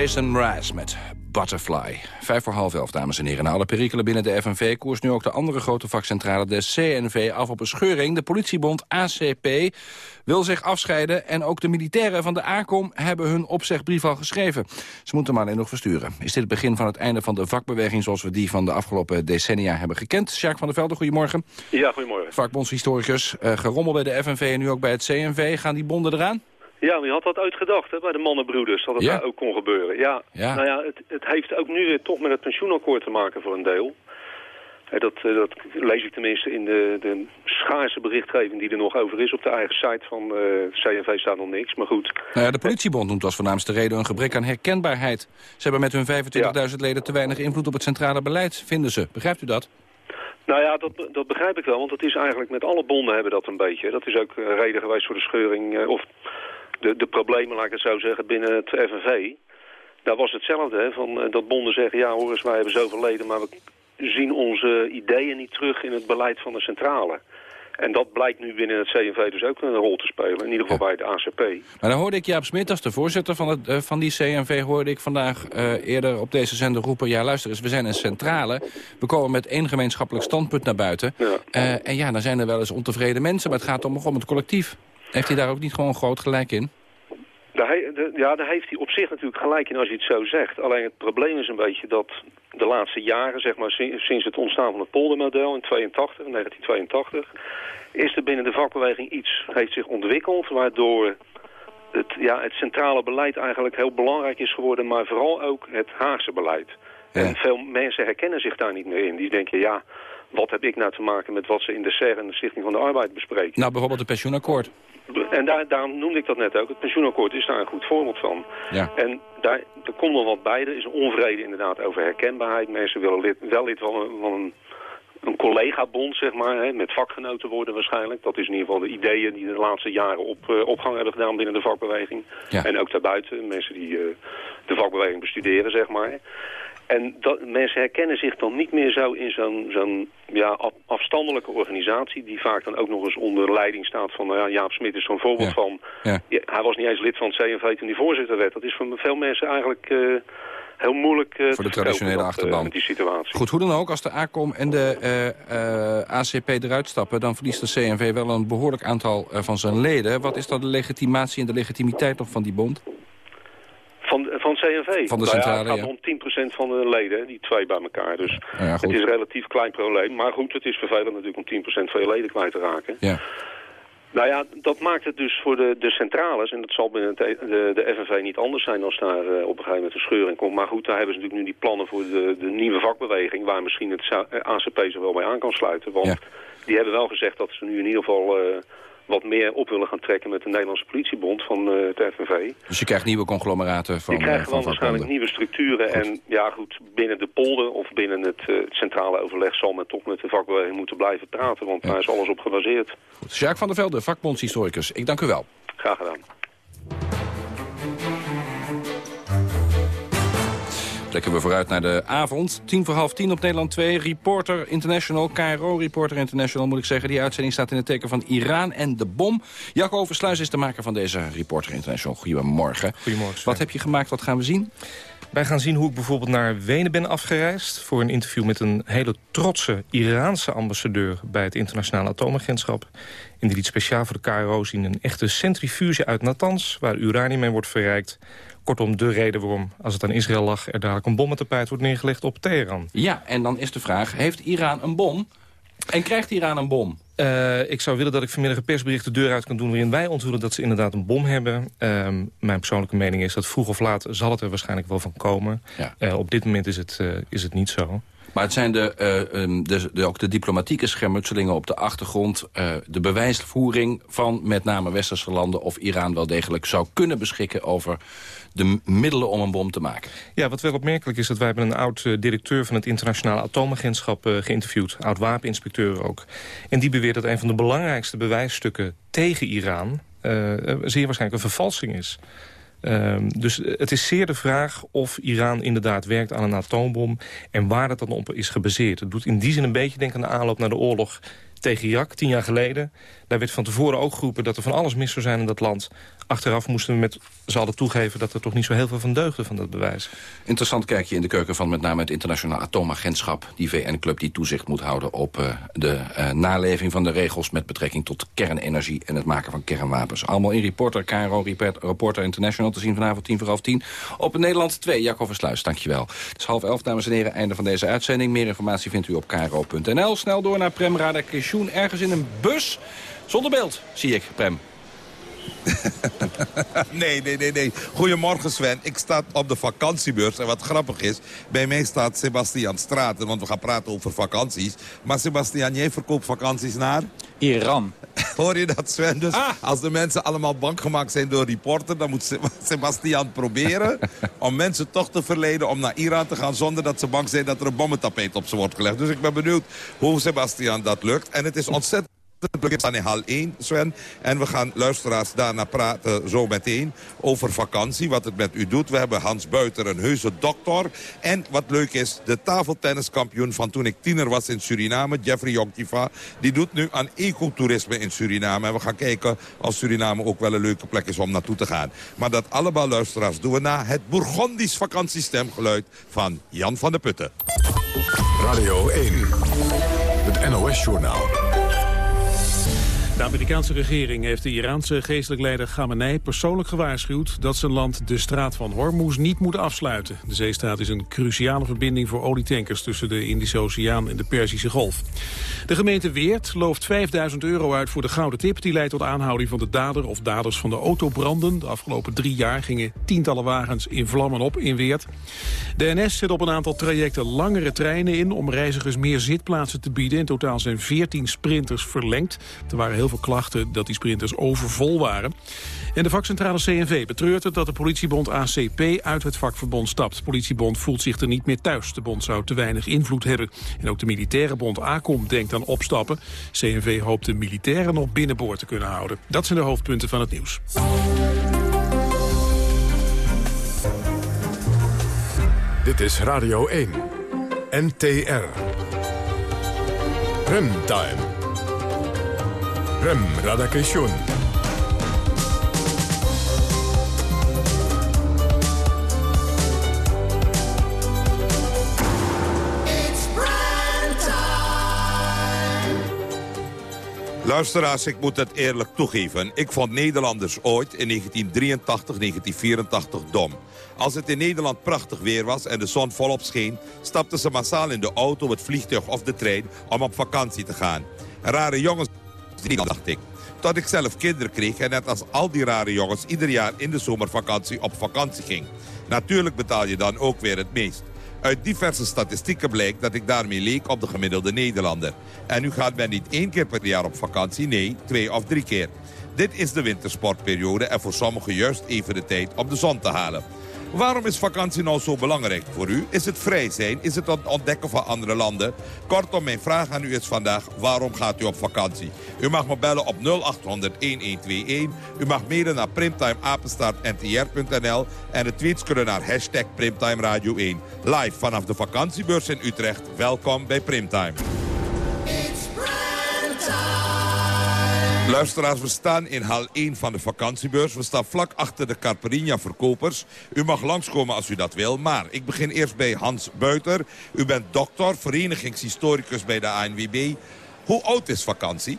Jason Mraz met Butterfly. Vijf voor half elf, dames en heren. Na alle perikelen binnen de FNV koers nu ook de andere grote vakcentrale, de CNV, af op een scheuring. De politiebond ACP wil zich afscheiden en ook de militairen van de ACOM hebben hun opzegbrief al geschreven. Ze moeten maar alleen nog versturen. Is dit het begin van het einde van de vakbeweging zoals we die van de afgelopen decennia hebben gekend? Sjaak van der Velde, goedemorgen. Ja, goedemorgen. Vakbondshistoricus, uh, gerommel bij de FNV en nu ook bij het CNV. Gaan die bonden eraan? Ja, wie had dat uitgedacht hè, bij de mannenbroeders, dat het Ja. daar ook kon gebeuren. Ja, Ja. nou ja, het, het heeft ook nu weer toch met het pensioenakkoord te maken voor een deel. Dat, eh, dat lees ik tenminste in de, de schaarse berichtgeving die er nog over is. Op de eigen site van eh CNV staat nog niks, maar goed. Nou ja, de politiebond noemt als voornaamste reden een gebrek aan herkenbaarheid. Ze hebben met hun 25.000 leden te weinig invloed op het centrale beleid, vinden ze. Begrijpt u dat? Nou ja, dat, dat begrijp ik wel, want het is eigenlijk met alle bonden hebben dat een beetje. Dat is ook een reden geweest voor de scheuring, eh, of de, de problemen, laat ik het zo zeggen, binnen het FNV. Daar was hetzelfde, hè, van, eh, dat bonden zeggen, ja hoor eens, wij hebben zoveel leden, maar we zien onze ideeën niet terug in het beleid van de centrale. En dat blijkt nu binnen het CNV dus ook een rol te spelen, in ieder geval bij de ACP. Maar dan hoorde ik Jaap Smit, als de voorzitter van, het, eh, van die CNV... hoorde ik vandaag eh, eerder op deze zender roepen... ja, luister eens, we zijn een centrale. We komen met één gemeenschappelijk standpunt naar buiten. En ja, dan zijn er wel eens ontevreden mensen... maar het gaat om, om het collectief. Heeft hij daar ook niet gewoon groot gelijk in? De- ja, daar heeft hij op zich natuurlijk gelijk in als je het zo zegt. Alleen het probleem is een beetje dat de laatste jaren, zeg maar sin- sinds het ontstaan van het poldermodel in 82, 1982, is er binnen de vakbeweging iets heeft zich ontwikkeld waardoor het, ja, het centrale beleid eigenlijk heel belangrijk is geworden, maar vooral ook het Haagse beleid. En veel mensen herkennen zich daar niet meer in. Die denken, ja, wat heb ik nou te maken met wat ze in de SER en de Stichting van de Arbeid bespreken? Nou, bijvoorbeeld het pensioenakkoord. En daar, daarom noemde ik dat net ook. Het pensioenakkoord is daar een goed voorbeeld van. Ja. En daar, er komt nog wat bij. Er is onvrede inderdaad over herkenbaarheid. Mensen willen lid, wel lid van een, van een, een collega-bond, zeg maar, hè, met vakgenoten worden waarschijnlijk. Dat is in ieder geval de ideeën die de laatste jaren op, eh, opgang hebben gedaan binnen de vakbeweging. En ook daarbuiten, mensen die eh, de vakbeweging bestuderen, zeg maar. En dat, mensen herkennen zich dan niet meer zo in zo'n zo'n ja, af- afstandelijke organisatie... die vaak dan ook nog eens onder leiding staat van... Nou ja, Jaap Smit is zo'n voorbeeld van... Ja. Hij was niet eens lid van het CNV toen hij voorzitter werd. Dat is voor veel mensen eigenlijk eh, heel moeilijk eh, Voor de traditionele dat, eh, achterban. die situatie. Goed, hoe dan ook, als de ACOM en de ACP eruit stappen... dan verliest de CNV wel een behoorlijk aantal van zijn leden. Wat is dan de legitimatie en de legitimiteit nog van die bond? Van, van CNV? Van de Nou centrale, ja, ja. het gaat om 10% van de leden, die twee bij elkaar. Dus Nou ja, het is een relatief klein probleem. Maar goed, het is vervelend natuurlijk om 10% van je leden kwijt te raken. Ja. Nou ja, dat maakt het dus voor de, de centrales, en dat zal binnen E- de, de FNV niet anders zijn als daar eh, op een gegeven moment een scheuring komt. Maar goed, daar hebben ze natuurlijk nu die plannen voor de, de nieuwe vakbeweging, waar misschien het ACP zich wel bij aan kan sluiten. Want die hebben wel gezegd dat ze nu in ieder geval eh, wat meer op willen gaan trekken met de Nederlandse politiebond van eh, het FNV. Dus je krijgt nieuwe conglomeraten van, Je eh, krijgt van gewoon waarschijnlijk nieuwe structuren. En ja goed, binnen de polder of binnen het, eh, het centrale overleg zal men toch met de vakbeweging moeten blijven praten. Want daar is alles op gebaseerd. Goed. Sjaak van der Velde, vakbondshistoricus. Ik dank u wel. Graag gedaan. Trekken we vooruit naar de avond. Tien voor half tien op Nederland 2. Reporter International, KRO Reporter International moet ik zeggen. Die uitzending staat in het teken van Iran en de bom. Jacco Versluis is de maker van deze Reporter International. Goedemorgen. Goedemorgen. Wat heb je gemaakt? Wat gaan we zien? Wij gaan zien hoe ik bijvoorbeeld naar Wenen ben afgereisd... voor een interview met een hele trotse Iraanse ambassadeur... bij het Internationale Atoomagentschap. En die liet speciaal voor de KRO zien een echte centrifuge uit Natanz... waar uranium mee wordt verrijkt. Kortom, de reden waarom, als het aan Israël lag... er dadelijk een bommentapijt wordt neergelegd op Teheran. Ja, en dan is de vraag, heeft Iran een bom? En krijgt Iran een bom? Eh, ik zou willen dat ik vanmiddag een persbericht de deur uit kan doen... waarin wij onthullen dat ze inderdaad een bom hebben. Ehm, mijn persoonlijke mening is dat vroeg of laat zal het er waarschijnlijk wel van komen. Ja. Eh, op dit moment is het, eh, is het niet zo. Maar het zijn de, eh, ehm, de, de, ook de diplomatieke schermutselingen op de achtergrond... eh, de bewijsvoering van met name westerse landen... of Iran wel degelijk zou kunnen beschikken over de middelen om een bom te maken. Ja, wat wel opmerkelijk is dat wij hebben een oud-directeur... van het internationale atoomagentschap eh, geïnterviewd. Oud-wapeninspecteur ook. En die beweert dat een van de belangrijkste bewijsstukken tegen Iran... eh, eh, zeer waarschijnlijk een vervalsing is. Ehm, dus het is zeer de vraag of Iran inderdaad werkt aan een atoombom... en waar dat dan op is gebaseerd. Het doet in die zin een beetje denken aan de aanloop naar de oorlog tegen Irak, tien jaar geleden. Daar werd van tevoren ook geroepen dat er van alles mis zou zijn in dat land. Achteraf moesten we met z'n allen toegeven dat er toch niet zo heel veel van deugde van dat bewijs. Interessant kijkje in de keuken van met name het internationaal atoomagentschap. Die VN-club die toezicht moet houden op uh, de uh, naleving van de regels... met betrekking tot kernenergie en het maken van kernwapens. Allemaal in Reporter, KRO Reporter International te zien vanavond tien voor half tien. Op Nederland 2, Jacob Versluis, dankjewel. Het is half elf, dames en heren, einde van deze uitzending. Meer informatie vindt u op kro.nl. Snel door naar Prem Ergens in een bus... Zonder beeld, zie ik, Prem. *laughs* nee, nee, nee, nee. Goedemorgen Sven. Ik sta op de vakantiebeurs. En wat grappig is, bij mij staat Sebastian Straten. Want we gaan praten over vakanties. Maar Sebastian, jij verkoopt vakanties naar? Iran. Hoor je dat Sven? Dus ah. als de mensen allemaal bang gemaakt zijn door reporter... dan moet *laughs* Sebastian proberen om mensen toch te verleiden om naar Iran te gaan... zonder dat ze bang zijn dat er een bommentapeet op ze wordt gelegd. Dus ik ben benieuwd hoe Sebastian dat lukt. En het is ontzettend we staan in hal 1, Sven. En we gaan luisteraars daarna praten zo meteen over vakantie. Wat het met u doet. We hebben Hans Buiter, een heuse dokter. En wat leuk is, de tafeltenniskampioen van toen ik tiener was in Suriname. Jeffrey Jonktiva. Die doet nu aan ecotourisme in Suriname. En we gaan kijken of Suriname ook wel een leuke plek is om naartoe te gaan. Maar dat allemaal luisteraars doen we na het Bourgondisch vakantiestemgeluid van Jan van der Putten. Radio 1, het NOS-journaal. De Amerikaanse regering heeft de Iraanse geestelijk leider Khamenei persoonlijk gewaarschuwd dat zijn land de straat van Hormuz niet moet afsluiten. De zeestraat is een cruciale verbinding voor olietankers tussen de Indische Oceaan en de Perzische Golf. De gemeente Weert looft 5000 euro uit voor de gouden tip. Die leidt tot aanhouding van de dader of daders van de autobranden. De afgelopen drie jaar gingen tientallen wagens in vlammen op in Weert. De NS zet op een aantal trajecten langere treinen in om reizigers meer zitplaatsen te bieden. In totaal zijn 14 sprinters verlengd. Er waren heel veel klachten dat die sprinters overvol waren. En de vakcentrale CNV betreurt het dat de politiebond ACP uit het vakverbond stapt. De politiebond voelt zich er niet meer thuis. De bond zou te weinig invloed hebben. En ook de militaire bond ACOM denkt aan opstappen. CNV hoopt de militairen nog binnenboord te kunnen houden. Dat zijn de hoofdpunten van het nieuws. Dit is Radio 1. NTR. Remtime. Rem Radakation. Luisteraars, ik moet het eerlijk toegeven. Ik vond Nederlanders ooit in 1983, 1984 dom. Als het in Nederland prachtig weer was en de zon volop scheen... stapten ze massaal in de auto, het vliegtuig of de trein om op vakantie te gaan. Rare jongens, dacht ik. Tot ik zelf kinderen kreeg en net als al die rare jongens... ieder jaar in de zomervakantie op vakantie ging. Natuurlijk betaal je dan ook weer het meest. Uit diverse statistieken blijkt dat ik daarmee leek op de gemiddelde Nederlander. En nu gaat men niet één keer per jaar op vakantie, nee, twee of drie keer. Dit is de wintersportperiode en voor sommigen juist even de tijd om de zon te halen. Waarom is vakantie nou zo belangrijk voor u? Is het vrij zijn? Is het het ontdekken van andere landen? Kortom, mijn vraag aan u is vandaag, waarom gaat u op vakantie? U mag me bellen op 0800-1121. U mag mailen naar primtimeapenstaartntr.nl. En de tweets kunnen naar hashtag Primtime Radio 1. Live vanaf de vakantiebeurs in Utrecht. Welkom bij Primtime. Luisteraars, we staan in hal 1 van de vakantiebeurs. We staan vlak achter de Carperinha-verkopers. U mag langskomen als u dat wil, maar ik begin eerst bij Hans Buiter. U bent dokter, verenigingshistoricus bij de ANWB. Hoe oud is vakantie?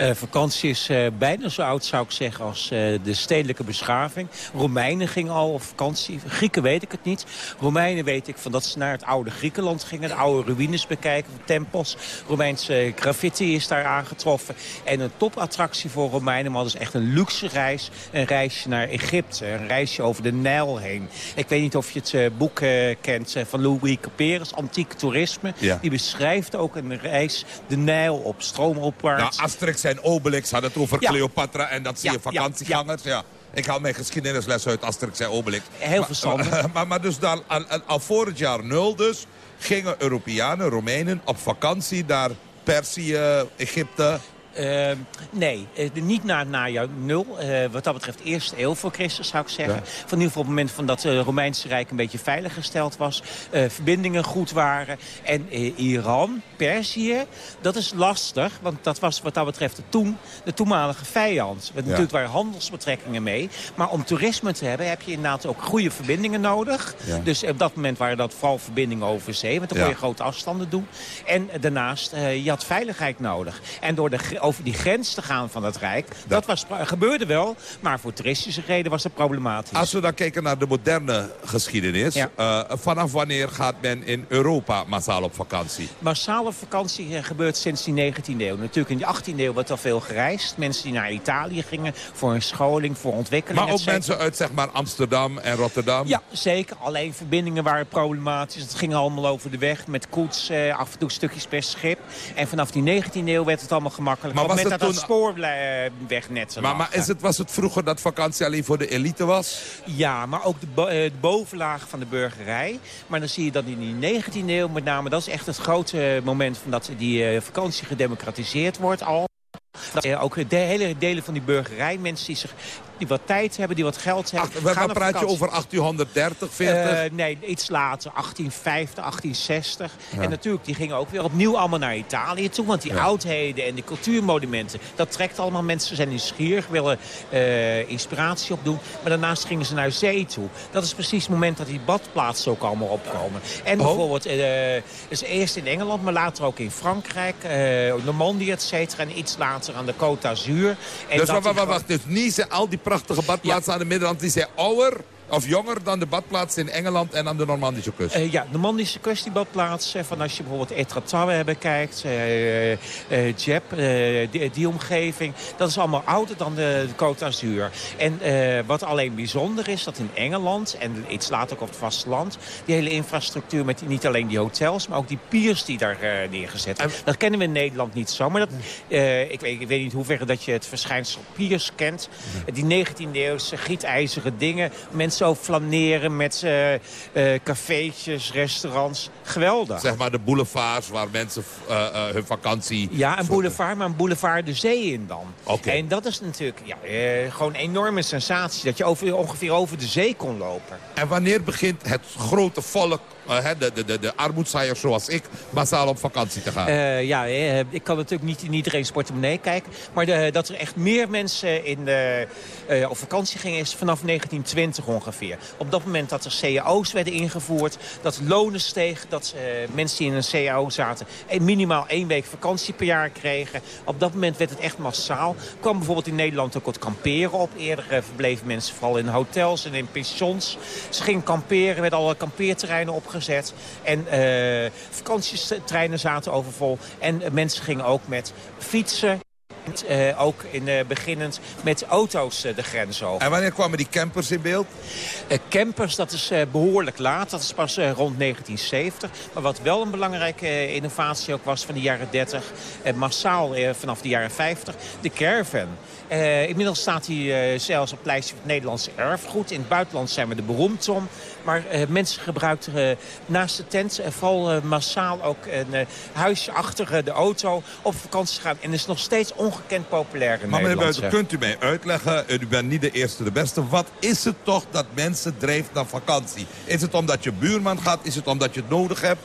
Uh, vakantie is uh, bijna zo oud, zou ik zeggen, als uh, de stedelijke beschaving. Romeinen gingen al op vakantie. Grieken weet ik het niet. Romeinen weet ik van dat ze naar het oude Griekenland gingen. De oude ruïnes bekijken, tempels. Romeinse graffiti is daar aangetroffen. En een topattractie voor Romeinen, maar dat is echt een luxe reis. Een reisje naar Egypte, een reisje over de Nijl heen. Ik weet niet of je het boek kent van Louis Couperus, Antiek Toerisme. Ja. Die beschrijft ook een reis de Nijl op, stroomopwaarts. Nou, en Obelix hadden het over Cleopatra en dat zie je vakantiegangers. Ja. Ik haal mijn geschiedenisles uit Asterix en Obelix. Heel verstandig. *laughs* Maar, maar, dus dan, al, al, voor het jaar nul dus... gingen Europeanen, Romeinen op vakantie naar Perzië, Egypte... Uh, nee, uh, niet na het najaar nul. Uh, wat dat betreft eerste eeuw voor Christus zou ik zeggen. Ja. Van nu op het moment van dat het Romeinse Rijk een beetje veilig gesteld was. verbindingen goed waren. En Iran, Perzië, dat is lastig. Want dat was wat dat betreft de, toen, de toenmalige vijand. Ja. Natuurlijk waren handelsbetrekkingen mee. Maar om toerisme te hebben heb je inderdaad ook goede verbindingen nodig. Ja. Dus op dat moment waren dat vooral verbindingen over zee. Want dan kon je grote afstanden doen. En daarnaast, je had veiligheid nodig. En door de over die grens te gaan van het Rijk. Dat was, gebeurde wel, maar voor toeristische reden was het problematisch. Als we dan kijken naar de moderne geschiedenis... Ja. Uh, vanaf wanneer gaat men in Europa massaal op vakantie? Massaal op vakantie uh, gebeurt sinds die 19e eeuw. Natuurlijk in die 18e eeuw werd al veel gereisd. Mensen die naar Italië gingen voor een scholing, voor ontwikkeling. Maar ook mensen uit zeg maar, Amsterdam en Rotterdam? Ja, zeker. Alleen verbindingen waren problematisch. Het ging allemaal over de weg met koets, af en toe stukjes per schip. En vanaf die 19e eeuw werd het allemaal gemakkelijk maar was het dat toen... spoorwegnet maar, maar is het, was het vroeger dat vakantie alleen voor de elite was? Ja, maar ook de, bo eh, de bovenlaag van de burgerij. Maar dan zie je dat in die 19e eeuw met name... dat is echt het grote moment van dat die vakantie gedemocratiseerd wordt al. Dat ook de hele delen van die burgerij, mensen die zich die wat tijd hebben, die wat geld hebben. Ach, waar praat je over 1830, 40? Uh, nee, iets later, 1850, 1860. Ja. En natuurlijk, die gingen ook weer opnieuw allemaal naar Italië toe. Want die ja. oudheden en die cultuurmonumenten, dat trekt allemaal mensen. zijn nieuwsgierig, willen uh, inspiratie opdoen. Maar daarnaast gingen ze naar zee toe. Dat is precies het moment dat die badplaatsen ook allemaal opkomen. En oh. bijvoorbeeld, uh, dus eerst in Engeland, maar later ook in Frankrijk. Normandie, et cetera. En iets later aan de Côte d'Azur. Dus wacht, wacht, wacht. Dus Nice, al die prachtige badplaatsen ja. aan de Middelland. Die zijn ouder of jonger dan de badplaats in Engeland en aan de Normandische kust? Uh, ja, de Normandische kust, die badplaats. Uh, van als je bijvoorbeeld Etretat bekijkt, uh, Jeb, die, die, omgeving. Dat is allemaal ouder dan de, de Côte d'Azur. En wat alleen bijzonder is, dat in Engeland en iets later ook op het vasteland... die hele infrastructuur met niet alleen die hotels, maar ook die piers die daar neergezet zijn. Dat kennen we in Nederland niet zo. Maar dat, ik, weet, ik weet niet hoeverre dat je het verschijnsel piers kent. Die 19e-eeuwse gietijzeren dingen. Mensen zo flaneren met uh, uh, cafeetjes, restaurants. Geweldig. Zeg maar de boulevards waar mensen uh, hun vakantie... Ja, een boulevard, maar een boulevard de zee in dan. Okay. En dat is natuurlijk ja, gewoon een enorme sensatie. Dat je over, ongeveer over de zee kon lopen. En wanneer begint het grote volk de, de, de, de armoedzaaiers zoals ik massaal op vakantie te gaan? Uh, ja, uh, ik kan natuurlijk niet in iedereen's portemonnee kijken. Maar dat er echt meer mensen in de, op vakantie gingen is vanaf 1920 ongeveer. Op dat moment dat er cao's werden ingevoerd, dat lonen stegen... dat mensen die in een cao zaten minimaal één week vakantie per jaar kregen. Op dat moment werd het echt massaal. kwam bijvoorbeeld in Nederland ook het kamperen op. Eerder verbleven mensen vooral in hotels en in pensions. Ze gingen kamperen, werden alle kampeerterreinen opgezet gezet. En uh, vakantietreinen zaten overvol. En mensen gingen ook met fietsen. Uh, ook in, uh, beginnend met auto's uh, de grens over. En wanneer kwamen die campers in beeld? campers, dat is behoorlijk laat. Dat is pas rond 1970. Maar wat wel een belangrijke innovatie ook was van de jaren 30... massaal vanaf de jaren 50, de caravan. Inmiddels staat hij zelfs op het lijstje van het Nederlandse erfgoed. In het buitenland zijn we er beroemd om. Maar mensen gebruikten naast de tent vooral massaal ook een huisje achter de auto... op vakantie gaan. En is nog steeds ongekend populair in maar Nederland. Maar meneer Buiten, kunt u mij uitleggen, u bent niet de eerste de beste... wat is het toch dat mensen drijft naar vakantie? Is het omdat je buurman gaat? Is het omdat je het nodig hebt?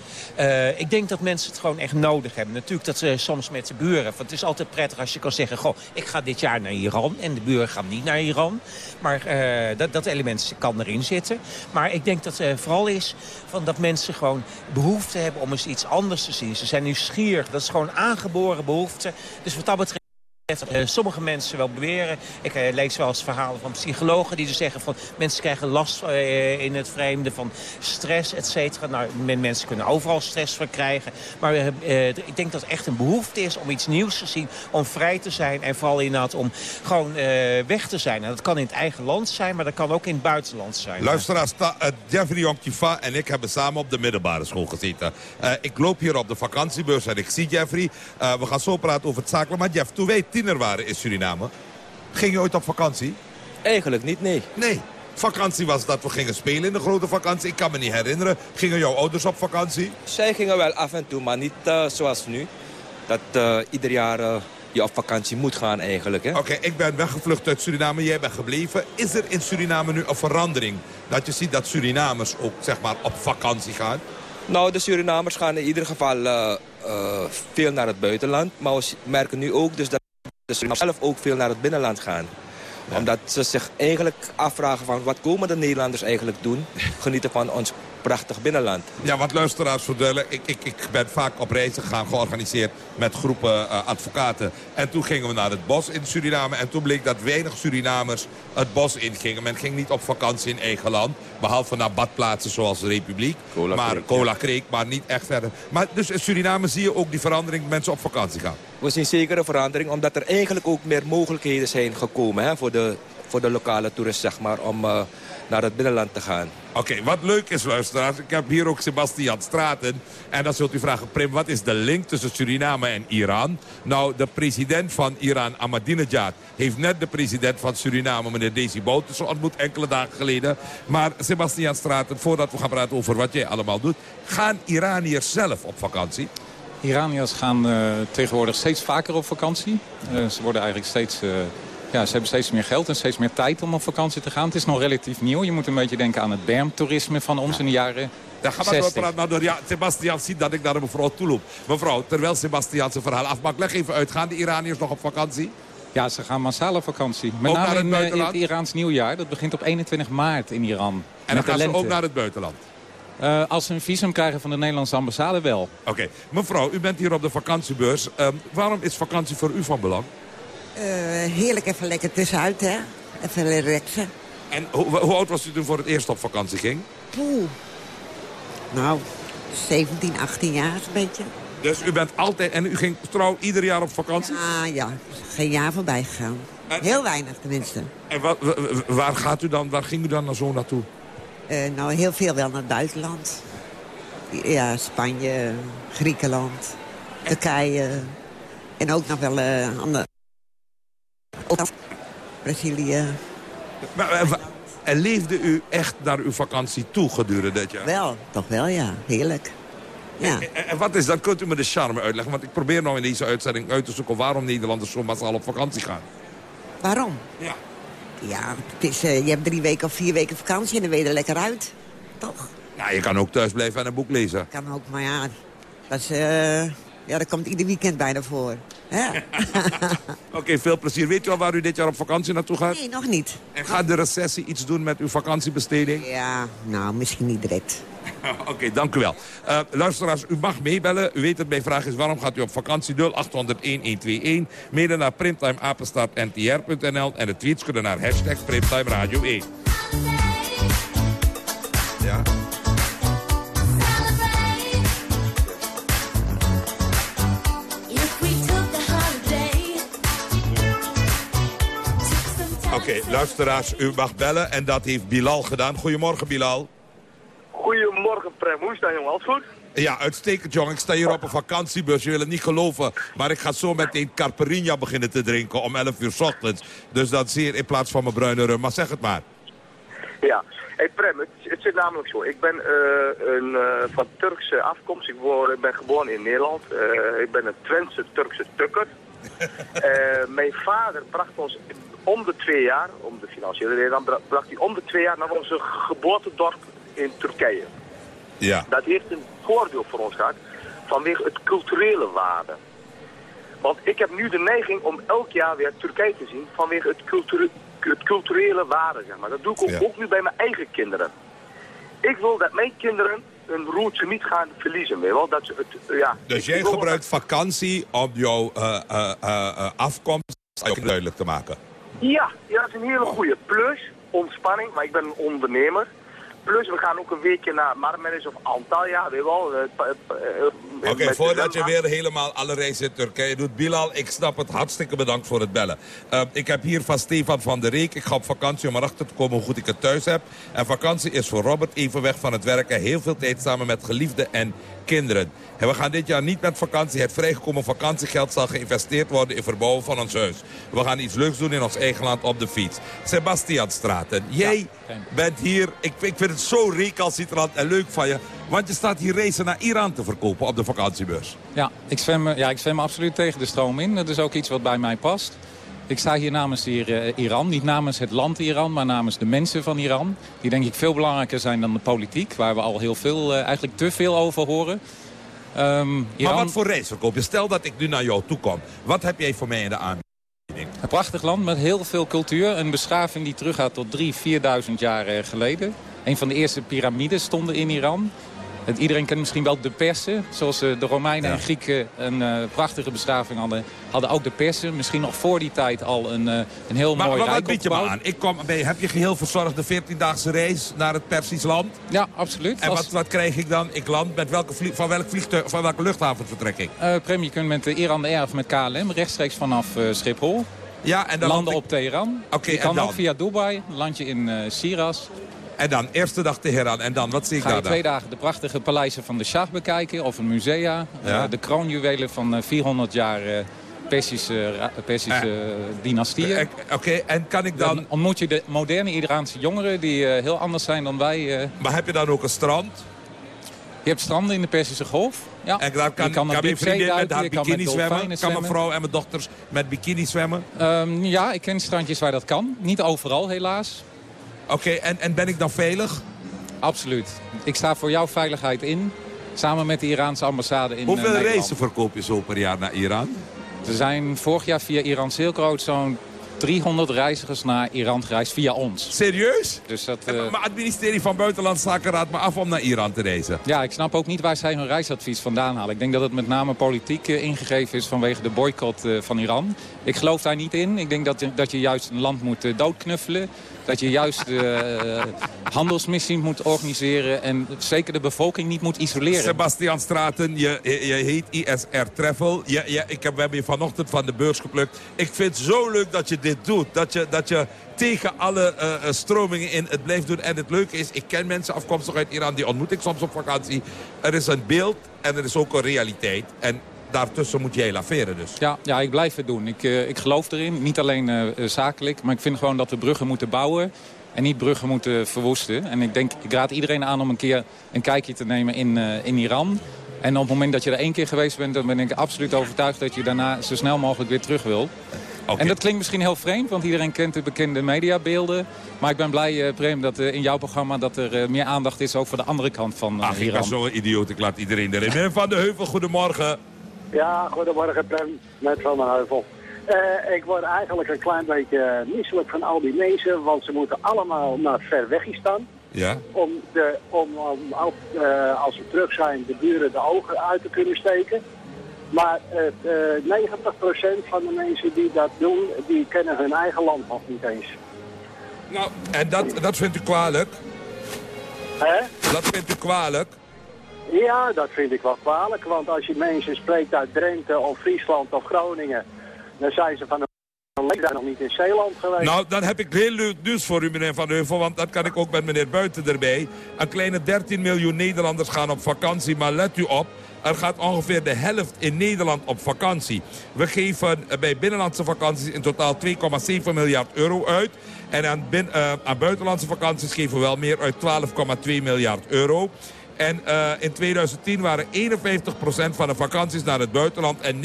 Ik denk dat mensen het gewoon echt nodig hebben. Natuurlijk dat ze soms met de buren... Want het is altijd prettig als je kan zeggen... Goh, ik ga dit jaar naar Iran en de buren gaan niet naar Iran. Maar uh, dat, dat element kan erin zitten. Maar ik denk dat het uh, vooral is van dat mensen gewoon behoefte hebben... om eens iets anders te zien. Ze zijn nieuwsgierig. Dat is gewoon aangeboren behoefte. Dus wat dat betreft... Uh, sommige mensen wel beweren, ik uh, lees wel eens verhalen van psychologen die dus zeggen van mensen krijgen last uh, in het vreemde van stress, et cetera. Nou, mensen kunnen overal stress van krijgen. Maar ik denk dat het echt een behoefte is om iets nieuws te zien, om vrij te zijn en vooral inderdaad om gewoon weg te zijn. En dat kan in het eigen land zijn, maar dat kan ook in het buitenland zijn. Luisteraars, Jeffrey Jonktifa en ik hebben samen op de middelbare school gezeten. ik loop hier op de vakantiebeurs en ik zie Jeffrey. we gaan zo praten over het zakelijk. Maar Jeff, toen wij tiener waren in Suriname. Ging je ooit op vakantie? Eigenlijk niet, nee. Nee. Vakantie was dat we gingen spelen in de grote vakantie. Ik kan me niet herinneren. Gingen jouw ouders op vakantie? Zij gingen wel af en toe, maar niet uh, zoals nu. Dat uh, ieder jaar uh, je op vakantie moet gaan eigenlijk. Oké, ik ben weggevlucht uit Suriname, jij bent gebleven. Is er in Suriname nu een verandering? Dat je ziet dat Surinamers ook zeg maar, op vakantie gaan? Nou, de Surinamers gaan in ieder geval veel naar het buitenland. Maar we merken nu ook dus dat de Surinamers zelf ook veel naar het binnenland gaan omdat ze zich eigenlijk afvragen van wat komen de Nederlanders eigenlijk doen. *laughs* Genieten van ons prachtig binnenland. Ja, wat luisteraars verdelen. Ik, ik, ik ben vaak op reizen gegaan, georganiseerd met groepen uh, advocaten. En toen gingen we naar het bos in Suriname. En toen bleek dat weinig Surinamers het bos ingingen. Men ging niet op vakantie in eigen land. Behalve naar badplaatsen zoals de Republiek. Cola maar Creek, Cola Creek, maar niet echt verder. Maar dus in Suriname zie je ook die verandering dat mensen op vakantie gaan. We zien zeker verandering, omdat er eigenlijk ook meer mogelijkheden zijn gekomen hè, voor, de, voor de lokale toerist, zeg maar, om uh, naar het binnenland te gaan. Oké, wat leuk is, luisteraars. Ik heb hier ook Sebastian Straten. En dan zult u vragen, Prim, wat is de link tussen Suriname en Iran? Nou, de president van Iran, Ahmadinejad, heeft net de president van Suriname, meneer Desi Bouterse, ontmoet enkele dagen geleden. Maar Sebastian Straten, voordat we gaan praten over wat jij allemaal doet, gaan Iraniërs zelf op vakantie? Iraniërs gaan uh, tegenwoordig steeds vaker op vakantie. Uh, ze worden eigenlijk steeds... Uh, ja, ze hebben steeds meer geld en steeds meer tijd om op vakantie te gaan. Het is nog relatief nieuw. Je moet een beetje denken aan het bermtoerisme van ons in de jaren Daar gaan we praten. Maar door, ja, Sebastian ziet dat ik naar mevrouw toe loop. Mevrouw, terwijl Sebastian zijn verhaal afmaakt, leg even uit. Gaan de Iraniërs nog op vakantie? Ja, ze gaan massaal op vakantie. Met ook name naar het in, buitenland? in het Iraans nieuwjaar. Dat begint op 21 maart in Iran. En dan gaan ze ook naar het buitenland? Uh, als ze een visum krijgen van de Nederlandse ambassade wel. Oké. Okay. Mevrouw, u bent hier op de vakantiebeurs. Uh, waarom is vakantie voor u van belang? Uh, heerlijk even lekker tussenuit, hè. Even relaxen. En hoe, hoe, oud was u toen voor het eerst op vakantie ging? Poeh. Nou, 17, 18 jaar een beetje. Dus u bent altijd... En u ging trouw ieder jaar op vakantie? Ah ja, geen jaar voorbij gegaan. En, Heel weinig tenminste. En wat, waar, gaat u dan, waar ging u dan zo naartoe? Uh, nou, heel veel wel naar het buitenland. Ja, Spanje, Griekenland, Turkije. En ook nog wel uh, andere... Brazilië. Maar, uh, en leefde u echt naar uw vakantie toe gedurende dit jaar? Wel, toch wel, ja. Heerlijk. Ja. En, en, wat is dan? Kunt u me de charme uitleggen? Want ik probeer nou in deze uitzending uit te zoeken... waarom Nederlanders zo massaal op vakantie gaan. Waarom? Ja. Ja, het is, uh, je hebt drie weken of vier weken vakantie en dan ben je er lekker uit. Toch? Ja, je kan ook thuis blijven en een boek lezen. Kan ook, maar ja, dat, is, uh, ja, dat komt ieder weekend bijna voor. *laughs* Oké, okay, veel plezier. Weet u al waar u dit jaar op vakantie naartoe gaat? Nee, nog niet. En gaat de recessie iets doen met uw vakantiebesteding? Ja, nou, misschien niet direct. *laughs* Oké, okay, dank u wel. Uh, luisteraars, u mag meebellen. U weet het, mijn vraag is waarom gaat u op vakantie 0800-1121. Mede naar primtimeapenstaartntr.nl. En de tweets kunnen naar hashtag Primtime Radio 1. Ja. Okay, luisteraars, u mag bellen en dat heeft Bilal gedaan. Goedemorgen, Bilal. Goedemorgen, Prem. Hoe is dat, jongen? Alles goed? Ja, uitstekend, jongen. Ik sta hier op een vakantiebus. Je wil het niet geloven. Maar ik ga zo meteen Carperinha beginnen te drinken om 11 uur 's ochtends. Dus dat zeer in plaats van mijn bruine rum. Maar zeg het maar. Ja. Hey Prem, het, het zit namelijk zo. Ik ben uh, een, uh, van Turkse afkomst. Ik, ben geboren in Nederland. Uh, ik ben een Twentse Turkse tukker. *laughs* mijn vader bracht ons om de twee jaar, om de financiële reden, dan bracht hij om de twee jaar naar onze geboortedorp in Turkije. Ja. Dat heeft een voordeel voor ons gehad vanwege het culturele waarde. Want ik heb nu de neiging om elk jaar weer Turkije te zien vanwege het, culture het culturele waarde, zeg maar. Dat doe ik ook, ja. ook nu bij mijn eigen kinderen. Ik wil dat mijn kinderen hun roertje niet gaan verliezen, weet wel. Dat ze het, ja, dus jij gebruikt dat... vakantie om jouw uh, uh, uh, afkomst duidelijk te maken? Ja, ja, dat is een hele goede. Plus ontspanning, maar ik ben een ondernemer. Plus, we gaan ook een weekje naar Marmaris of Antalya, weet je wel. Oké, okay, voordat je weer helemaal alle reizen in Turkije doet. Bilal, ik snap het. Hartstikke bedankt voor het bellen. Uh, ik heb hier van Stefan van der Reek. Ik ga op vakantie om erachter te komen hoe goed ik het thuis heb. En vakantie is voor Robert even weg van het werken. Heel veel tijd samen met geliefden en kinderen. En we gaan dit jaar niet met vakantie. Het vrijgekomen vakantiegeld zal geïnvesteerd worden in verbouwen van ons huis. We gaan iets leuks doen in ons eigen land op de fiets. Sebastian Straten, jij bent hier. Ik, ik vind het zo recalcitrant en leuk van je. Want je staat hier racen naar Iran te verkopen op de vakantiebeurs. Ja, ik zwem, ja, ik zwem absoluut tegen de stroom in. Dat is ook iets wat bij mij past. Ik sta hier namens hier, uh, Iran. Niet namens het land Iran, maar namens de mensen van Iran. Die denk ik veel belangrijker zijn dan de politiek. Waar we al heel veel, uh, eigenlijk te veel over horen. Um, Iran... Maar wat voor race verkoop je? Stel dat ik nu naar jou toe kom. Wat heb jij voor mij in de aanbieding? Een prachtig land met heel veel cultuur. Een beschaving die teruggaat tot 3.000, 4.000 jaar geleden. Een van de eerste piramides stonden in Iran. Het, iedereen kent misschien wel de Persen. Zoals uh, de Romeinen ja. en Grieken een uh, prachtige beschaving hadden. Hadden ook de Persen misschien nog voor die tijd al een, uh, een heel maar, mooi maar rijk wat bied je me aan? Ik kom, ben, heb je geheel verzorgde 14-daagse race naar het Persisch land? Ja, absoluut. En wat, wat krijg ik dan? Ik land met welke vlieg, van, welk vliegtuig, van welke luchthaven vertrek ik? Prem, je kunt met de Iran Air of met KLM rechtstreeks vanaf Schiphol. Ja, en dan landen land op Teheran. Okay, je kan dan? ook via Dubai, land je in Siras. En dan, eerste dag Teheran. En dan, wat zie ik Ga je daar dan? twee dagen de prachtige paleizen van de Shah bekijken. Of een musea. Ja. Uh, de kroonjuwelen van uh, 400 jaar uh, Persische, Persische dynastieën. Oké, okay. en kan ik dan... Dan ontmoet je de moderne Iraanse jongeren die eh, heel anders zijn dan wij. Maar heb je dan ook een strand? Je hebt stranden in de Persische Golf. Ja. En daar kan, je kan, kan mijn vriendin met haar bikini zwemmen? Kan mijn vrouw en mijn dochters met bikini zwemmen? Um, ja, ik ken strandjes waar dat kan. Niet overal helaas. Oké, okay, en, en ben ik dan veilig? Absoluut. Ik sta voor jouw veiligheid in. Samen met de Iraanse ambassade in Hoeveel uh, reizen verkoop je zo per jaar naar Iran? Er zijn vorig jaar via Iran Silk Road zo'n 300 reizigers naar Iran gereisd via ons. Serieus? Dus dat, uh... Maar het ministerie van Buitenlandse Zaken raadt me af om naar Iran te reizen. Ja, ik snap ook niet waar zij hun reisadvies vandaan halen. Ik denk dat het met name politiek uh, ingegeven is vanwege de boycott uh, van Iran. Ik geloof daar niet in. Ik denk dat je, dat je juist een land moet doodknuffelen. Dat je juist de handelsmissie moet organiseren. En zeker de bevolking niet moet isoleren. Sebastian Straten, je, je, heet ISR Travel. Je, ik heb, we hebben je vanochtend van de beurs geplukt. Ik vind het zo leuk dat je dit doet. Dat je, dat je tegen alle uh, stromingen in het blijft doen. En het leuke is, ik ken mensen afkomstig uit Iran. Die ontmoet ik soms op vakantie. Er is een beeld en er is ook een realiteit. En daartussen moet jij laveren dus. Ja, ja ik blijf het doen. Ik, uh, ik geloof erin. Niet alleen uh, zakelijk, maar ik vind gewoon dat we bruggen moeten bouwen. En niet bruggen moeten verwoesten. En ik denk, ik raad iedereen aan om een keer een kijkje te nemen in, uh, in Iran. En op het moment dat je er één keer geweest bent... dan ben ik absoluut overtuigd dat je daarna zo snel mogelijk weer terug wil. Okay. En dat klinkt misschien heel vreemd, want iedereen kent de bekende mediabeelden. Maar ik ben blij, uh, Prem, dat uh, in jouw programma dat er uh, meer aandacht is... ook voor de andere kant van Ach, Iran. ik ben zo'n idioot, ik laat iedereen erin. Meneer Van de Heuvel, goedemorgen. Ja, goedemorgen Prem, met Van der Heuvel. Uh, ik word eigenlijk een klein beetje misselijk van al die mensen, want ze moeten allemaal naar Verwegistan. Ja. Om, de, om, om uh, als ze terug zijn de buren de ogen uit te kunnen steken. Maar uh, 90% van de mensen die dat doen, die kennen hun eigen land nog niet eens. Nou, en dat, dat vindt u kwalijk? Hè? Dat vindt u kwalijk? Ja, dat vind ik wel kwalijk. Want als je mensen spreekt uit Drenthe of Friesland of Groningen... dan zijn ze van een daar nog niet in Zeeland geweest. Nou, dan heb ik heel leuk nieuws voor u, meneer Van Heuvel. Want dat kan ik ook met meneer Buiten erbij. Een kleine 13 miljoen Nederlanders gaan op vakantie. Maar let u op, er gaat ongeveer de helft in Nederland op vakantie. We geven bij binnenlandse vakanties in totaal 2,7 miljard euro uit. En aan, uh, aan buitenlandse vakanties geven we wel meer uit 12,2 miljard euro. En uh, in 2010 waren 51% van de vakanties naar het buitenland en 49%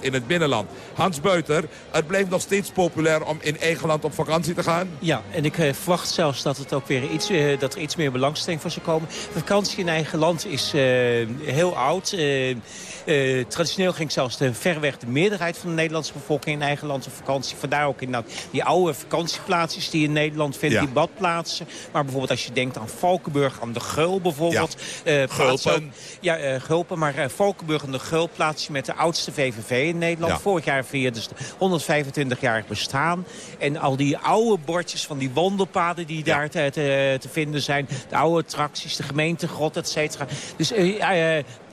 in het binnenland. Hans Buiter, het blijft nog steeds populair om in eigen land op vakantie te gaan? Ja, en ik uh, verwacht zelfs dat, het ook weer iets, uh, dat er iets meer belangstelling voor zal komen. Vakantie in eigen land is heel oud. Traditioneel ging zelfs de, verreweg de meerderheid van de Nederlandse bevolking in eigen land op vakantie. Vandaar ook inderdaad die oude vakantieplaatsjes die je in Nederland vindt, ja. die badplaatsen. Maar bijvoorbeeld als je denkt aan Valkenburg, aan de Geul bijvoorbeeld. Ja. Uh, Gulpen. Ja, uh, Gulpen, maar Valkenburg en de Geul plaats met de oudste VVV in Nederland. Ja. Vorig jaar vierde dus 125-jarig bestaan. En al die oude bordjes van die wandelpaden die daar te, te, te, vinden zijn. De oude attracties, de gemeentegrot, et cetera. Dus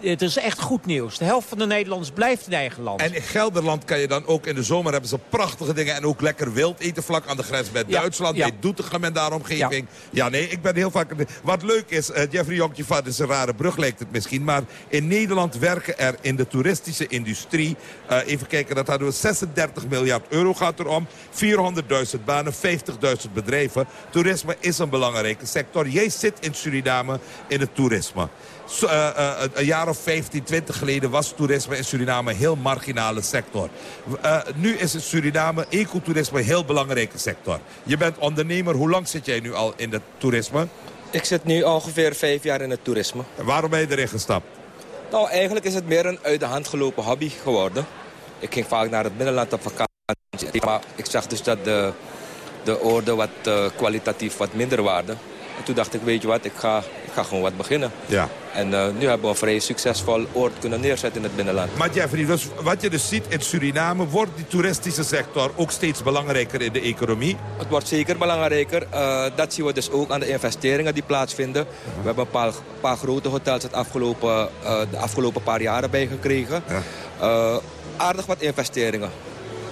het is echt goed nieuws. De helft van de Nederlanders blijft in eigen land. En in Gelderland kan je dan ook in de zomer hebben ze prachtige dingen. En ook lekker wild eten vlak aan de grens met ja. Duitsland. Ja. Bij Doetinchem en daar omgeving. Ja. ja. nee, ik ben heel vaak... Wat leuk is, uh, Jeffrey Jonkjevat, dit is een rare brug lijkt het misschien. Maar in Nederland werken er in de toeristische industrie... Uh, even kijken, dat hadden we 36 miljard euro gaat erom. 400.000 banen, 50.000 bedrijven. Toerisme is een belangrijke sector. Jij zit in Suriname in het toerisme. So, uh, uh, een jaar of 15, 20 geleden was toerisme in Suriname een heel marginale sector. Uh, nu is het Suriname ecotourisme een heel belangrijke sector. Je bent ondernemer. Hoe lang zit jij nu al in het toerisme? Ik zit nu ongeveer vijf jaar in het toerisme. En waarom ben je erin gestapt? Nou, eigenlijk is het meer een uit de hand gelopen hobby geworden. Ik ging vaak naar het binnenland op vakantie. Maar ik zag dus dat de, de orde wat kwalitatief wat minder waarde. En toen dacht ik, weet je wat, ik ga, ga gewoon wat beginnen. Ja. En uh, nu hebben we een vrij succesvol oord kunnen neerzetten in het binnenland. Maar Jeffrey, dus wat je dus ziet in Suriname... wordt die toeristische sector ook steeds belangrijker in de economie? Het wordt zeker belangrijker. Uh, dat zien we dus ook aan de investeringen die plaatsvinden. Uh -huh. We hebben een paar, paar grote hotels het afgelopen, uh, de afgelopen paar jaren bijgekregen. Aardig wat investeringen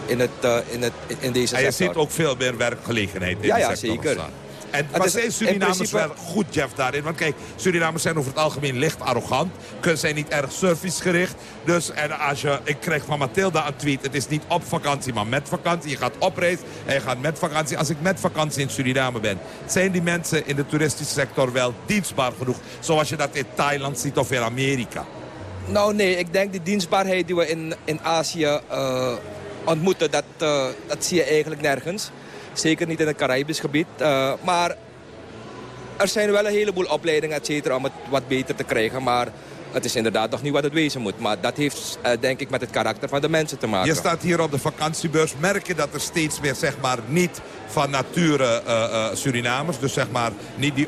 in, het, in, het, in deze sector. En je ziet ook veel meer werkgelegenheid in ja, de ja, zeker. Ontstaan. En maar zijn Surinamers principe... wel goed, Jeff, daarin? Want kijk, Surinamers zijn over het algemeen licht arrogant. Kunnen zijn niet erg servicegericht. Dus en als je, ik krijg van Mathilda een tweet. Het is niet op vakantie, maar met vakantie. Je gaat op reis en je gaat met vakantie. Als ik met vakantie in Suriname ben, zijn die mensen in de toeristische sector wel dienstbaar genoeg? Zoals je dat in Thailand ziet of in Amerika. Nou nee, ik denk die dienstbaarheid die we in, in Azië uh, ontmoeten, dat, uh, dat zie je eigenlijk nergens. Zeker niet in het Caribisch gebied. Uh, maar er zijn wel een heleboel opleidingen et cetera, om het wat beter te krijgen. Maar het is inderdaad nog niet wat het wezen moet. Maar dat heeft uh, denk ik met het karakter van de mensen te maken. Je staat hier op de vakantiebeurs. Merk je dat er steeds meer zeg maar niet van nature uh, uh, Surinamers. Dus zeg maar niet die,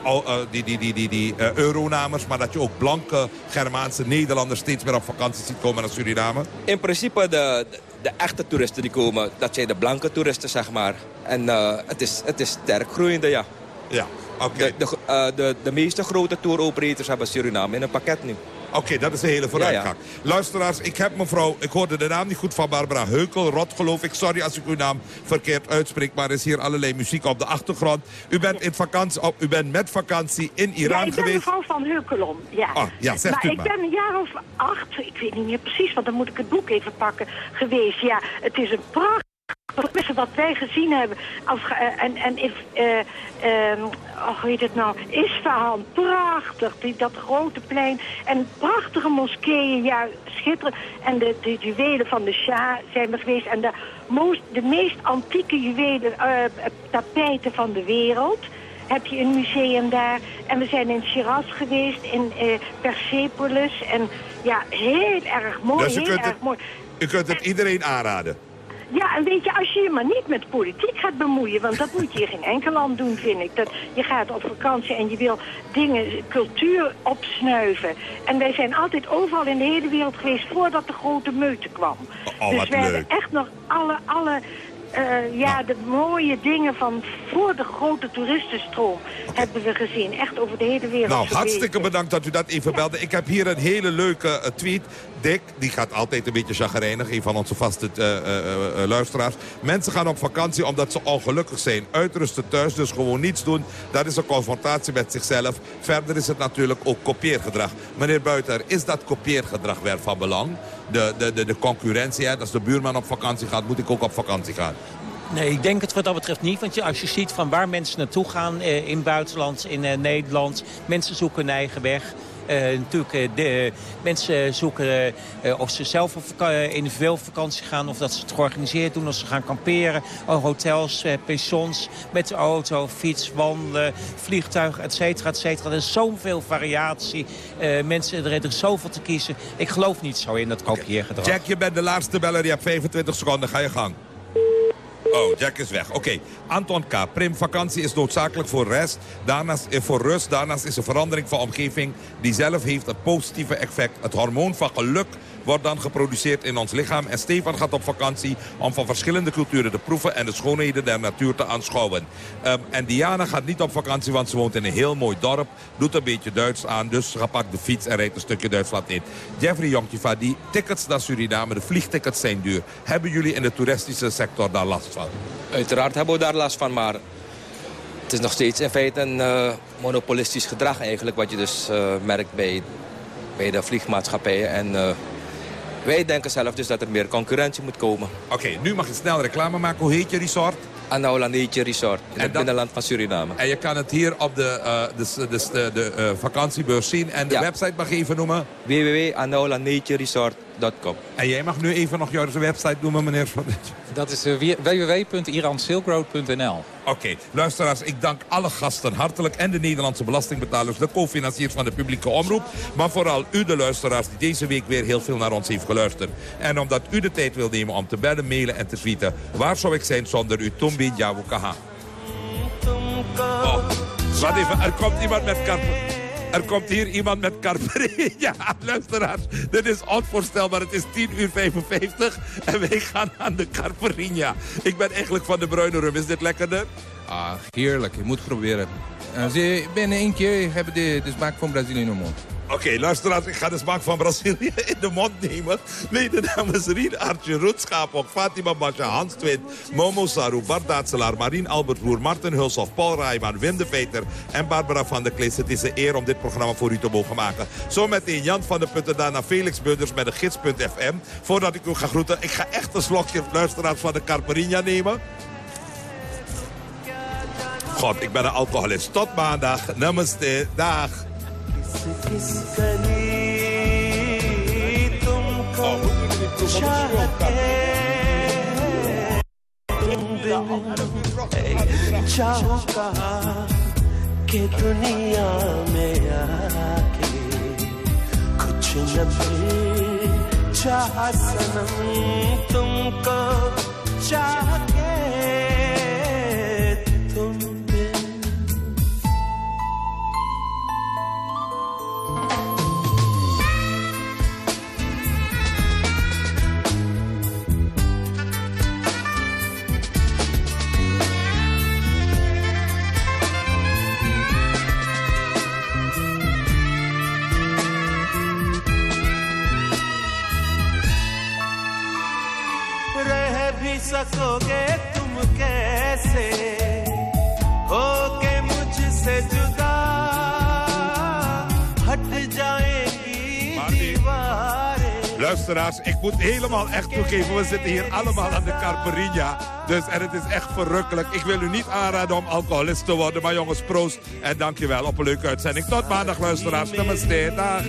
die, die, die, die, die Euronamers. Maar dat je ook blanke Germaanse Nederlanders steeds meer op vakantie ziet komen naar Suriname. In principe de, de, echte toeristen die komen, dat zijn de blanke toeristen zeg maar. En het, is, het is sterk groeiende ja. Ja, oké. Okay. De, de, uh, de, de meeste grote tour-operators hebben Suriname in een pakket nu. Oké, okay, dat is een hele vooruitgang. Ja, ja. Luisteraars, ik heb mevrouw, ik hoorde de naam niet goed van Barbara Heukel, Rot geloof ik. Sorry als ik uw naam verkeerd uitspreek, maar er is hier allerlei muziek op de achtergrond. U bent, in vakantie, op, u bent met vakantie in Iran ja, ik ben geweest. mevrouw van Heukelom, ja. Oh, ja zegt maar u maar. ik ben een jaar of acht, ik weet niet meer precies, want dan moet ik het boek even pakken, geweest. Ja, het is een prachtig wat wij gezien hebben. Als, uh, en en if, uh, uh, oh, hoe heet het nou? Isfahan, prachtig. Die, dat grote plein. En prachtige moskeeën, ja, schitterend. En de, de juwelen van de Shah zijn we geweest. En de, most, de meest antieke juwelen, tapijten van de wereld heb je een museum daar. En we zijn in Shiraz geweest, in Persepolis. En ja, heel erg mooi, dus heel erg het, mooi. U kunt het iedereen aanraden? Ja, en weet je, als je je maar niet met politiek gaat bemoeien... want dat moet je in geen enkel land doen, vind ik. Dat je gaat op vakantie en je wil dingen, cultuur opsnuiven. En wij zijn altijd overal in de hele wereld geweest... voordat de grote meute kwam. Oh, dus wat we leuk. hebben echt nog alle... alle uh, ja, de mooie dingen van voor de grote toeristenstroom hebben we gezien. Echt over de hele wereld. Nou, hartstikke bedankt dat u dat even ja. belde. Ik heb hier een hele leuke uh, tweet. Dick, die gaat altijd een beetje chagrijnig. Een van onze vaste uh, luisteraars. Mensen gaan op vakantie omdat ze ongelukkig zijn. Uitrusten thuis, dus gewoon niets doen. Dat is een confrontatie met zichzelf. Verder is het natuurlijk ook kopieergedrag. Meneer Buiter, is dat kopieergedrag weer van belang? De, de, de, de concurrentie, hè? als de buurman op vakantie gaat, moet ik ook op vakantie gaan. Nee, ik denk het wat dat betreft niet. Want als je ziet van waar mensen naartoe gaan eh, in buitenland, in eh, Nederland. Mensen zoeken hun eigen weg. Uh, natuurlijk, uh, de, mensen zoeken of ze zelf op individueel vakantie gaan... of dat ze het georganiseerd doen, of ze gaan kamperen. hotels, pensions, met de auto, fiets, wandelen, vliegtuig, et cetera, et cetera. Er is zoveel variatie. mensen, er is zoveel te kiezen. Ik geloof niet zo in dat kopieergedrag. Jack, je bent de laatste beller. Je hebt 25 seconden. Ga je gang. Oh, Jack is weg. Oké. Anton K. Prim, vakantie is noodzakelijk voor rust. Daarnaast, voor rust. Daarnaast is een verandering van omgeving die zelf heeft het positieve effect. Het hormoon van geluk wordt dan geproduceerd in ons lichaam. En Stefan gaat op vakantie om van verschillende culturen te proeven... en de schoonheden der natuur te aanschouwen. Um, en Diana gaat niet op vakantie, want ze woont in een heel mooi dorp. Doet een beetje Duits aan, dus ze pakt de fiets en rijdt een stukje Duitsland in. Jeffrey Jonkjeva, die tickets naar Suriname, de vliegtickets zijn duur. Hebben jullie in de toeristische sector daar last van? Uiteraard hebben we daar last van, maar Het is nog steeds in feite een uh, monopolistisch gedrag eigenlijk... wat je dus uh, merkt bij, bij de vliegmaatschappijen. En uh, wij denken zelf dus dat er meer concurrentie moet komen. Oké, nu mag je snel reclame maken. Hoe heet je resort? Anaula Nature Resort, in het binnenland van Suriname. En je kan het hier op de, de, de, de, de vakantiebeurs zien. En de Ja. website mag even noemen. En jij mag nu even nog jouw website noemen, meneer Van Dat is uh, www.iransilkroad.nl. Oké, luisteraars, ik dank alle gasten hartelijk... en de Nederlandse belastingbetalers, de co-financiers van de publieke omroep. Maar vooral u, de luisteraars, die deze week weer heel veel naar ons heeft geluisterd. En omdat u de tijd wil nemen om te bellen, mailen en te tweeten... waar zou ik zijn zonder u, Tumbi Jawukaha? Oh, wat even, er komt iemand met karper... Er komt hier iemand met karper. *laughs* Ja, luisteraars, dit is onvoorstelbaar. Het is 10 uur 55 en wij gaan aan de carperinha. Ik ben eigenlijk van de bruine rum. Is dit lekkerder? Ah, heerlijk. Je moet proberen. Uh, ze binnen één keer hebben de, de smaak van Brazilië in mond. Oké, luisteraars, ik ga de smaak van Brazilië *laughs* in de mond nemen. Mede namens Rien Artje, Schaapok, Fatima Basja, Hans Twint, Momo Saru, Bart Daatselaar, Marien Albert Roer, Martin Hulshoff, Paul Rijman, Wim de Veter en Barbara van der Klees. Het is een eer om dit programma voor u te mogen maken. Zometeen Jan van der Putten, daarna Felix Bunders met de gids.fm. Voordat ik u ga groeten, ik ga echt een slokje luisteraars van de Carperinha nemen. God, ik ben een alcoholist. Tot maandag. Namaste. Dag. किस गली तुमको चाहो कहा कि दुनिया में आके कुछ न चाह सनम तुमको चाह Luisteraars, ik moet helemaal echt toegeven, we zitten hier allemaal aan de Carperinha. Dus, en het is echt verrukkelijk. Ik wil u niet aanraden om alcoholist te worden, maar jongens, proost. En dankjewel op een leuke uitzending. Tot maandag, luisteraars. Namaste, dag.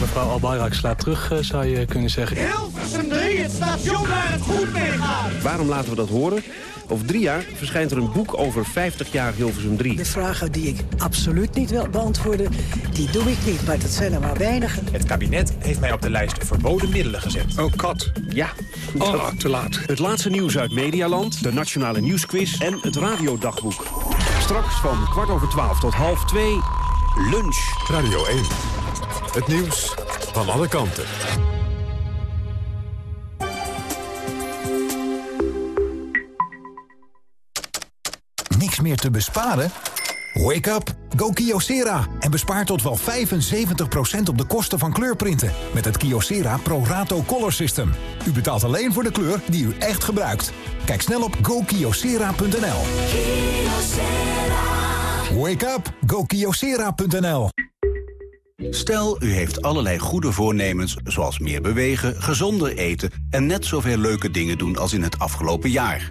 Mevrouw Albayrak slaat terug, eh, zou je kunnen zeggen. Hilversum 3, het station waar het goed mee gaat. Waarom laten we dat horen? Over drie jaar verschijnt er een boek over 50 jaar Hilversum 3. De vragen die ik absoluut niet wil beantwoorden, die doe ik niet. Maar dat zijn er maar weinigen. Het kabinet heeft mij op de lijst verboden middelen gezet. Oh, kat. Ja. Oh, te laat. Het laatste nieuws uit Medialand, de Nationale Nieuwsquiz en het Radiodagboek. Straks van kwart over twaalf tot half twee, lunch. Radio 1. Het nieuws van alle kanten. Meer te besparen? Wake up! Go Kyocera en bespaar tot wel 75% op de kosten van kleurprinten met het Kyocera Pro Rato Color System. U betaalt alleen voor de kleur die u echt gebruikt. Kijk snel op gokyocera.nl. Wake up! GoKiosera.nl Stel, u heeft allerlei goede voornemens, zoals meer bewegen, gezonder eten... en net zoveel leuke dingen doen als in het afgelopen jaar.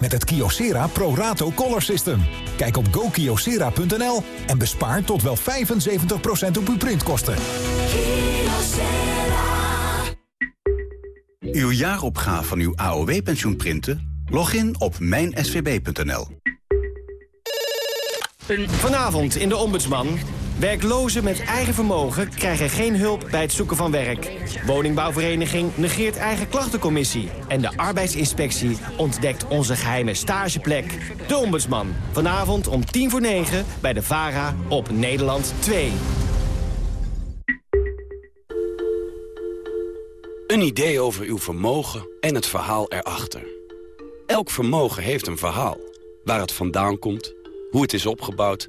Met het Kyocera Pro Rato Color System. Kijk op gokyocera.nl en bespaar tot wel 75% op uw printkosten. Uw jaaropgave van uw AOW-pensioen printen? Log in op mijnsvb.nl. Vanavond in de Ombudsman. Werklozen met eigen vermogen krijgen geen hulp bij het zoeken van werk. Woningbouwvereniging negeert eigen klachtencommissie. En de arbeidsinspectie ontdekt onze geheime stageplek. De Ombudsman. Vanavond om tien voor negen bij de VARA op Nederland 2. Een idee over uw vermogen en het verhaal erachter. Elk vermogen heeft een verhaal. Waar het vandaan komt, hoe het is opgebouwd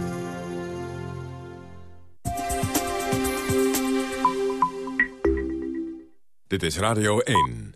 Dit is Radio 1.